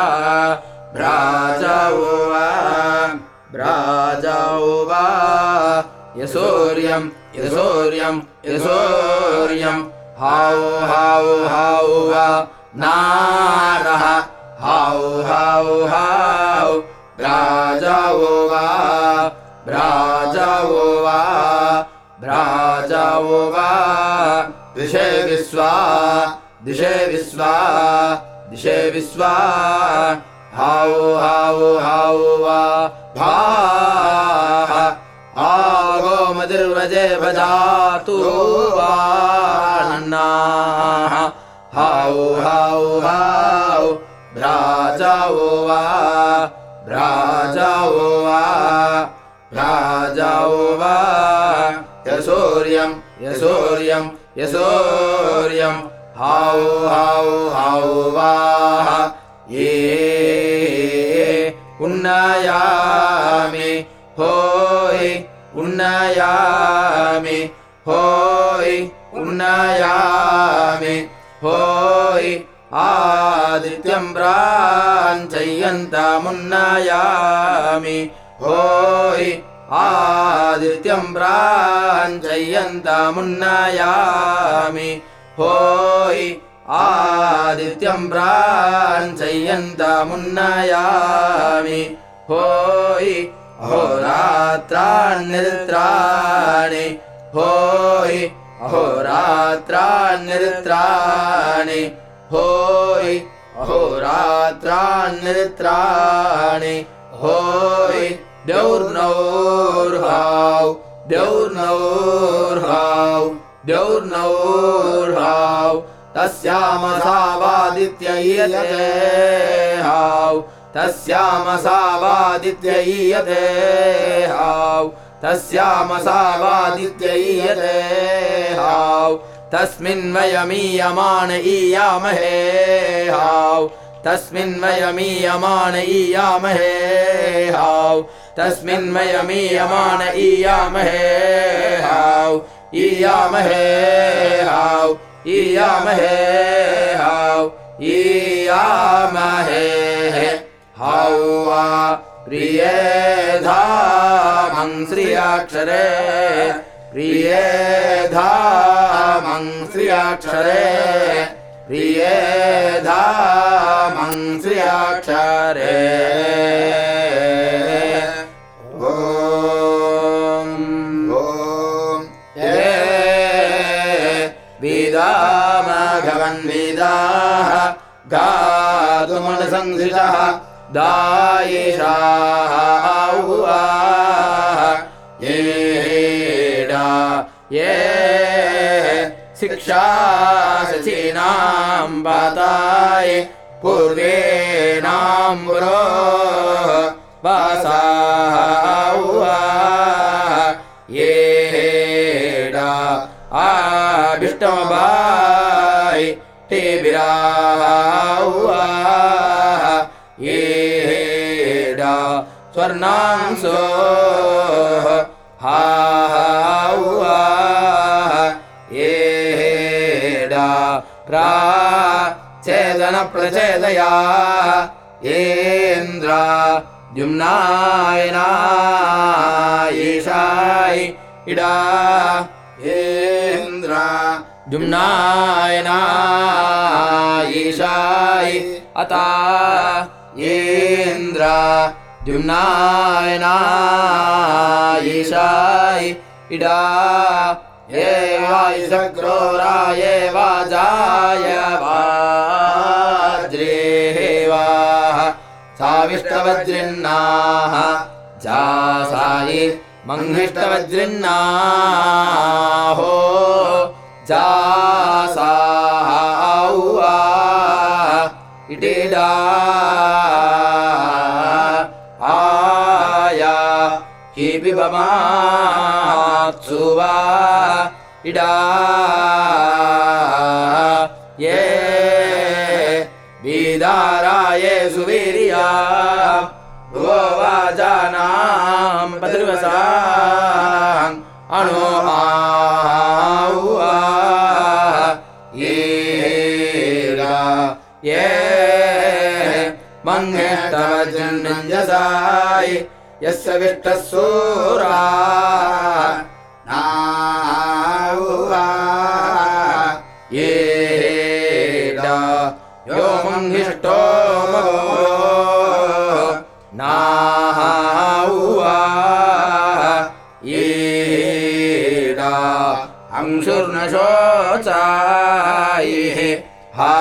भ्राजौ वा भ्राजौ वा। यशोर्यम् यशोर्यम् हौ हौ। हौ वा नारः हौ हौ हौ वा। भ्राजौ वा। दिशे विश्वा। दिशे विश्वा। दिशे विश्वा। हौ हौ हौ वा मदिर्वजे भजातु वान्नाः हौ हौ हौ वा भ्राजौ वा वा। यशोर्यम् यशोर्यम् यशोर्यम् हौ हौ हौ वाः ये उन्नयामि। होय् उन्नयामि। होय् उन्नयामि। होय् आदित्यम् प्राञ्चय्यन्तमुन्नयामि होय् आदित्यम् प्राञ्चय्यन्तमुन्नयामि होय् आदित्यम् प्राञ्चय्यन्तमुन्नयामि होय् अहोरात्रान्निद्राणि होय् अहोरात्रान्निद्राणि होय् अहोरात्रान्निद्राणि होय् द्यौर्नौर्हाव् द्यौर्नौर्हाव् द्यौर्नौर्हाव् तस्यामसावादित्ययीयते हाव् तस्यामसावादित्ययीयते हाव्। तस्यामसावादित्ययीयते हाव्। तस्मिन्वयमीयमाण ईयामहे हाव्। तस्मिन्वयमीयमाण ईयामहे हाव्। तस्मिन्वयमीयमाण ईयामहे हाव्। ईयामहे हाव्। ईयामहे हाव्। ईयामहे हौवा प्रिये धामं श्रियाक्षरे प्रिये धामं श्रियाक्षरे प्रिये धामं श्रियाक्षरे ॐ दायिषाः येडा ये शिक्षासचीनां पाताय पूर्वेणां पुरो वासाः येडा आभिष्टमबाय टेबिराः स्वर्णांसो। हावा येडा प्राचेदनप्रचेदया येन्द्रा जुम्नायनायिषाय इडा येन्द्रा जुम्नायनायिषाय अता येन्द्रा जुम्नायनायिषाय इडा। ये वायुसक्रोरा ये वाजाय वाज्रेवाः साविष्टवज्रिन्नाः। जासायि मङ्गिष्टवज्रिन्नाहो जासावा हिपिबमात्सुवा इडा ये विदाराये सुवीर्या भुवो वाजानां पतिर्वसाम् अणो आहुवा येरा ये मङ्गेष्टवज्रन्यञ्जसाय यस्य येडा यो मङ्गिष्टो मगो नाहुवा येडा अंशुर्नशोचाये येडा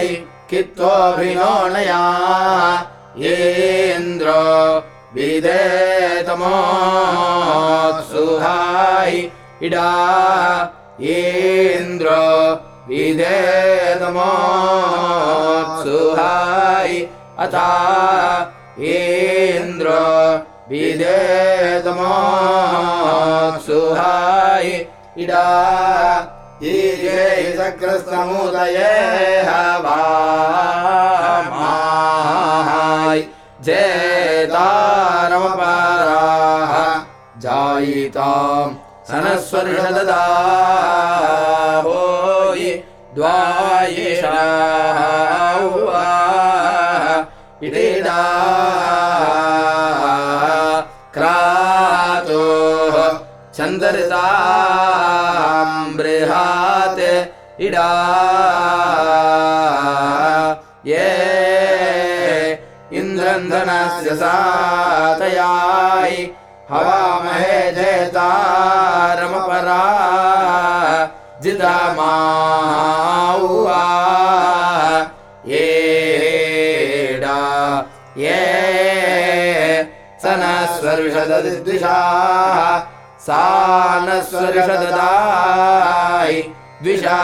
चाय कित्वभिनोनया येन्द्र विदेतमोत्सुहाय इडा येन्द्र विदेतमोत्सुहाय अता येन्द्र विदेतमोत्सुहाय इडा ईजे सक्रस्तमुदये हवामाय जेतारमपाराः जायिताम् सनस्वर्षददा होयि द्वायिषावा चन्दरिताम् बृहात् इडा। ये इन्द्रन्धनस्य सातयाय हवामहे जेतारमपरा जितमावा येडा ये सनस्वर्षदद्विषाः सा नस्वर्षददाय द्विषा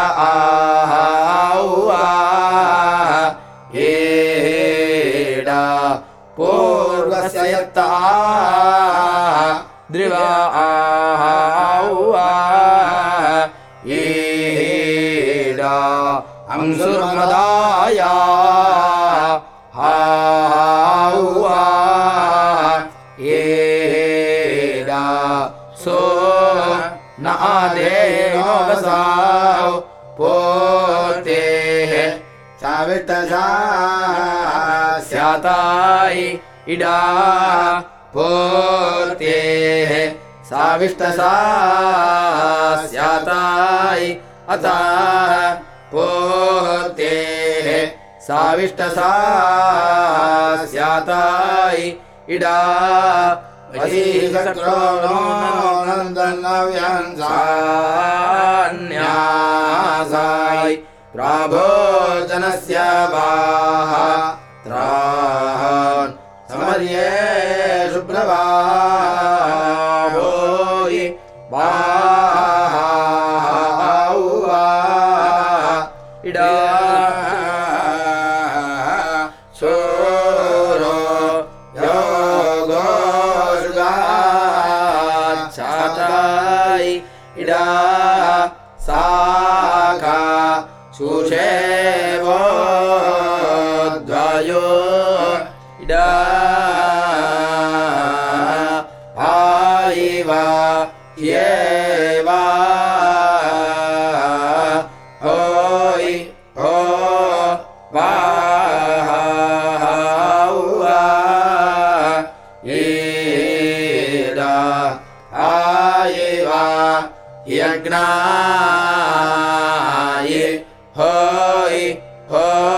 येडा पूर्वस्य यत्ता द्रिवा येडा अंशुर्मदाया पोतेः साविष्टसाताय इडा पोतेः साविष्ट सास्याताय अथ पोतेः साविष्ट सास्याताय इडा ैः प्राभोजनस्य नन्द्यन्सारन्यासायि त्रा समर्ये शुभ्रवा यज्ञाय ह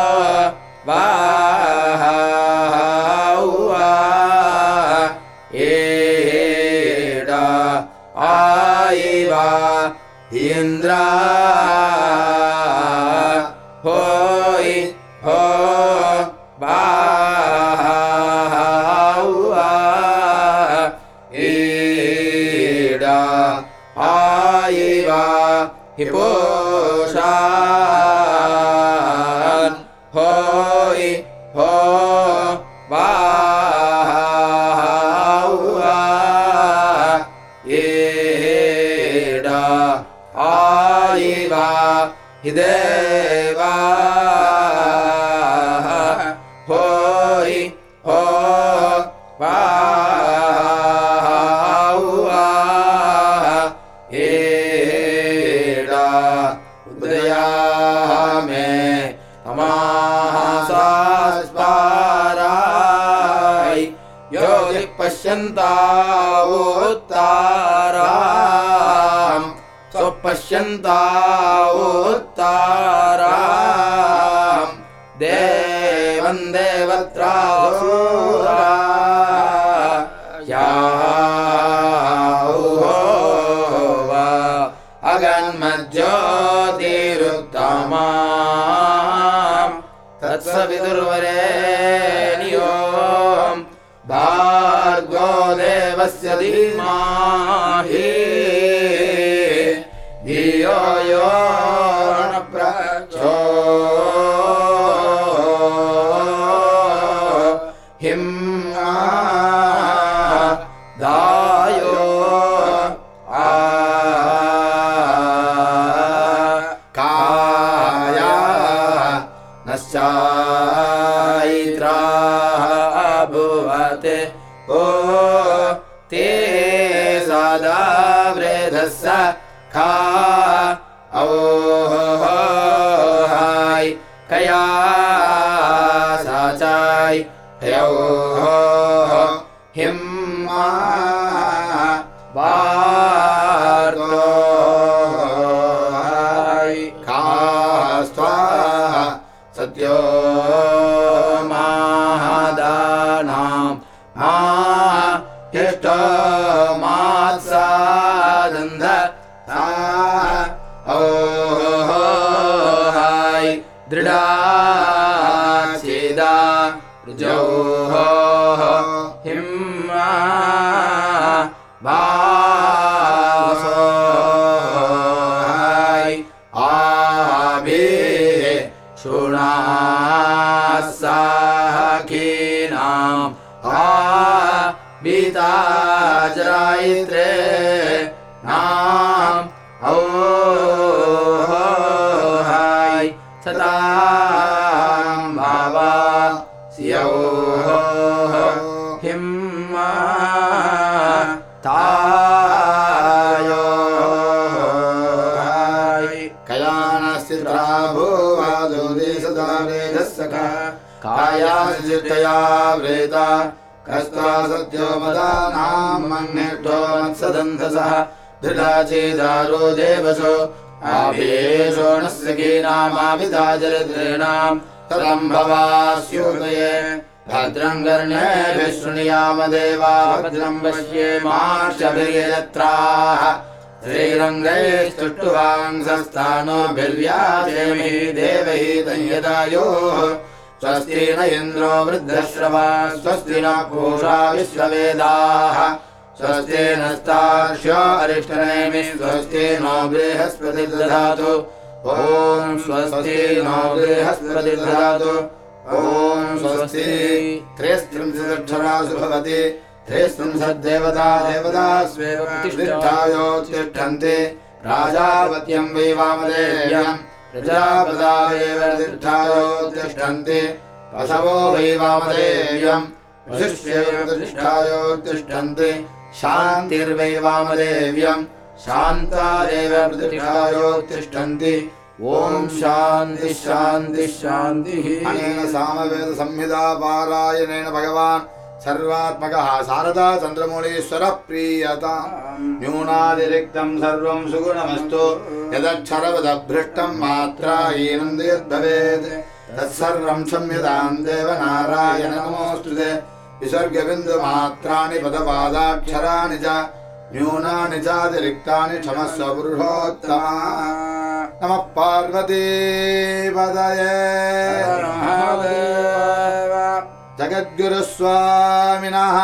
रा देवन्देवत्राहोरा या वा अगन्मध्योतिरुत्तामा तत्सपि भार्गो देवस्य धीमा। मत्सदन्तसः धृता चेदारो देवसो। आभेषोणस्य कीनामाभिधाचरित्रेणाम् तदम् भवास्योदये भद्रम् कर्णेभिः शृणुयाम देवा। भद्रम् पश्येमार्षभिर्यत्राः श्रीरङ्गैस्तुष्टुवांसस्थानोभिर्व्याजेमि देवैः यदायोः स्वस्ति न इन्द्रो वृद्धश्रवा। स्वस्ति न पूषा विश्ववेदाः स्वस्ति नस्तार्क्ष्य अरिष्टनेमि स्वस्ति नो बृहस्पतिर्दधातु। ॐ स्वस्ति नो बृहस्पतिर्दधातु। ॐ स्वस्ति त्रिस्त्रिंशदक्षरासु भवति त्रिस्त्रिंशद्देवता देवता स्वेव प्रतिष्ठायोत्तिष्ठन्ति राजावत्यम् वै वामदेव्यम् प्रजापदा एव प्रतिष्ठायोत्तिष्ठन्ति पशवो वै वामदेव्यम् वशिष्येव प्रतिष्ठायोत्तिष्ठन्ति शान्तिर्वै वामदेव्यम् शान्तादेव प्रतिष्ठायोत्तिष्ठन्ति ॐ शान्ति शान्ति शान्तिः अनेन सामवेद संहिता पारायणेन भगवान् सर्वात्मकः शारदा चन्द्रमौळीश्वर प्रीयता न्यूनातिरिक्तम् सर्वम् सुगुणमस्तु यदक्षरवदभ्रष्टम् मात्राहीनम् यद्भवेत् तत्सर्वम् संहिताम् देवनारायण नमोऽस्तु ते विसर्गबिन्दुमात्राणि पदपादाक्षराणि च न्यूनानि चातिरिक्तानि क्षमस्व पुरुषोत्तमा नमः पार्वती पदये। जगद्गुरुस्वामिनः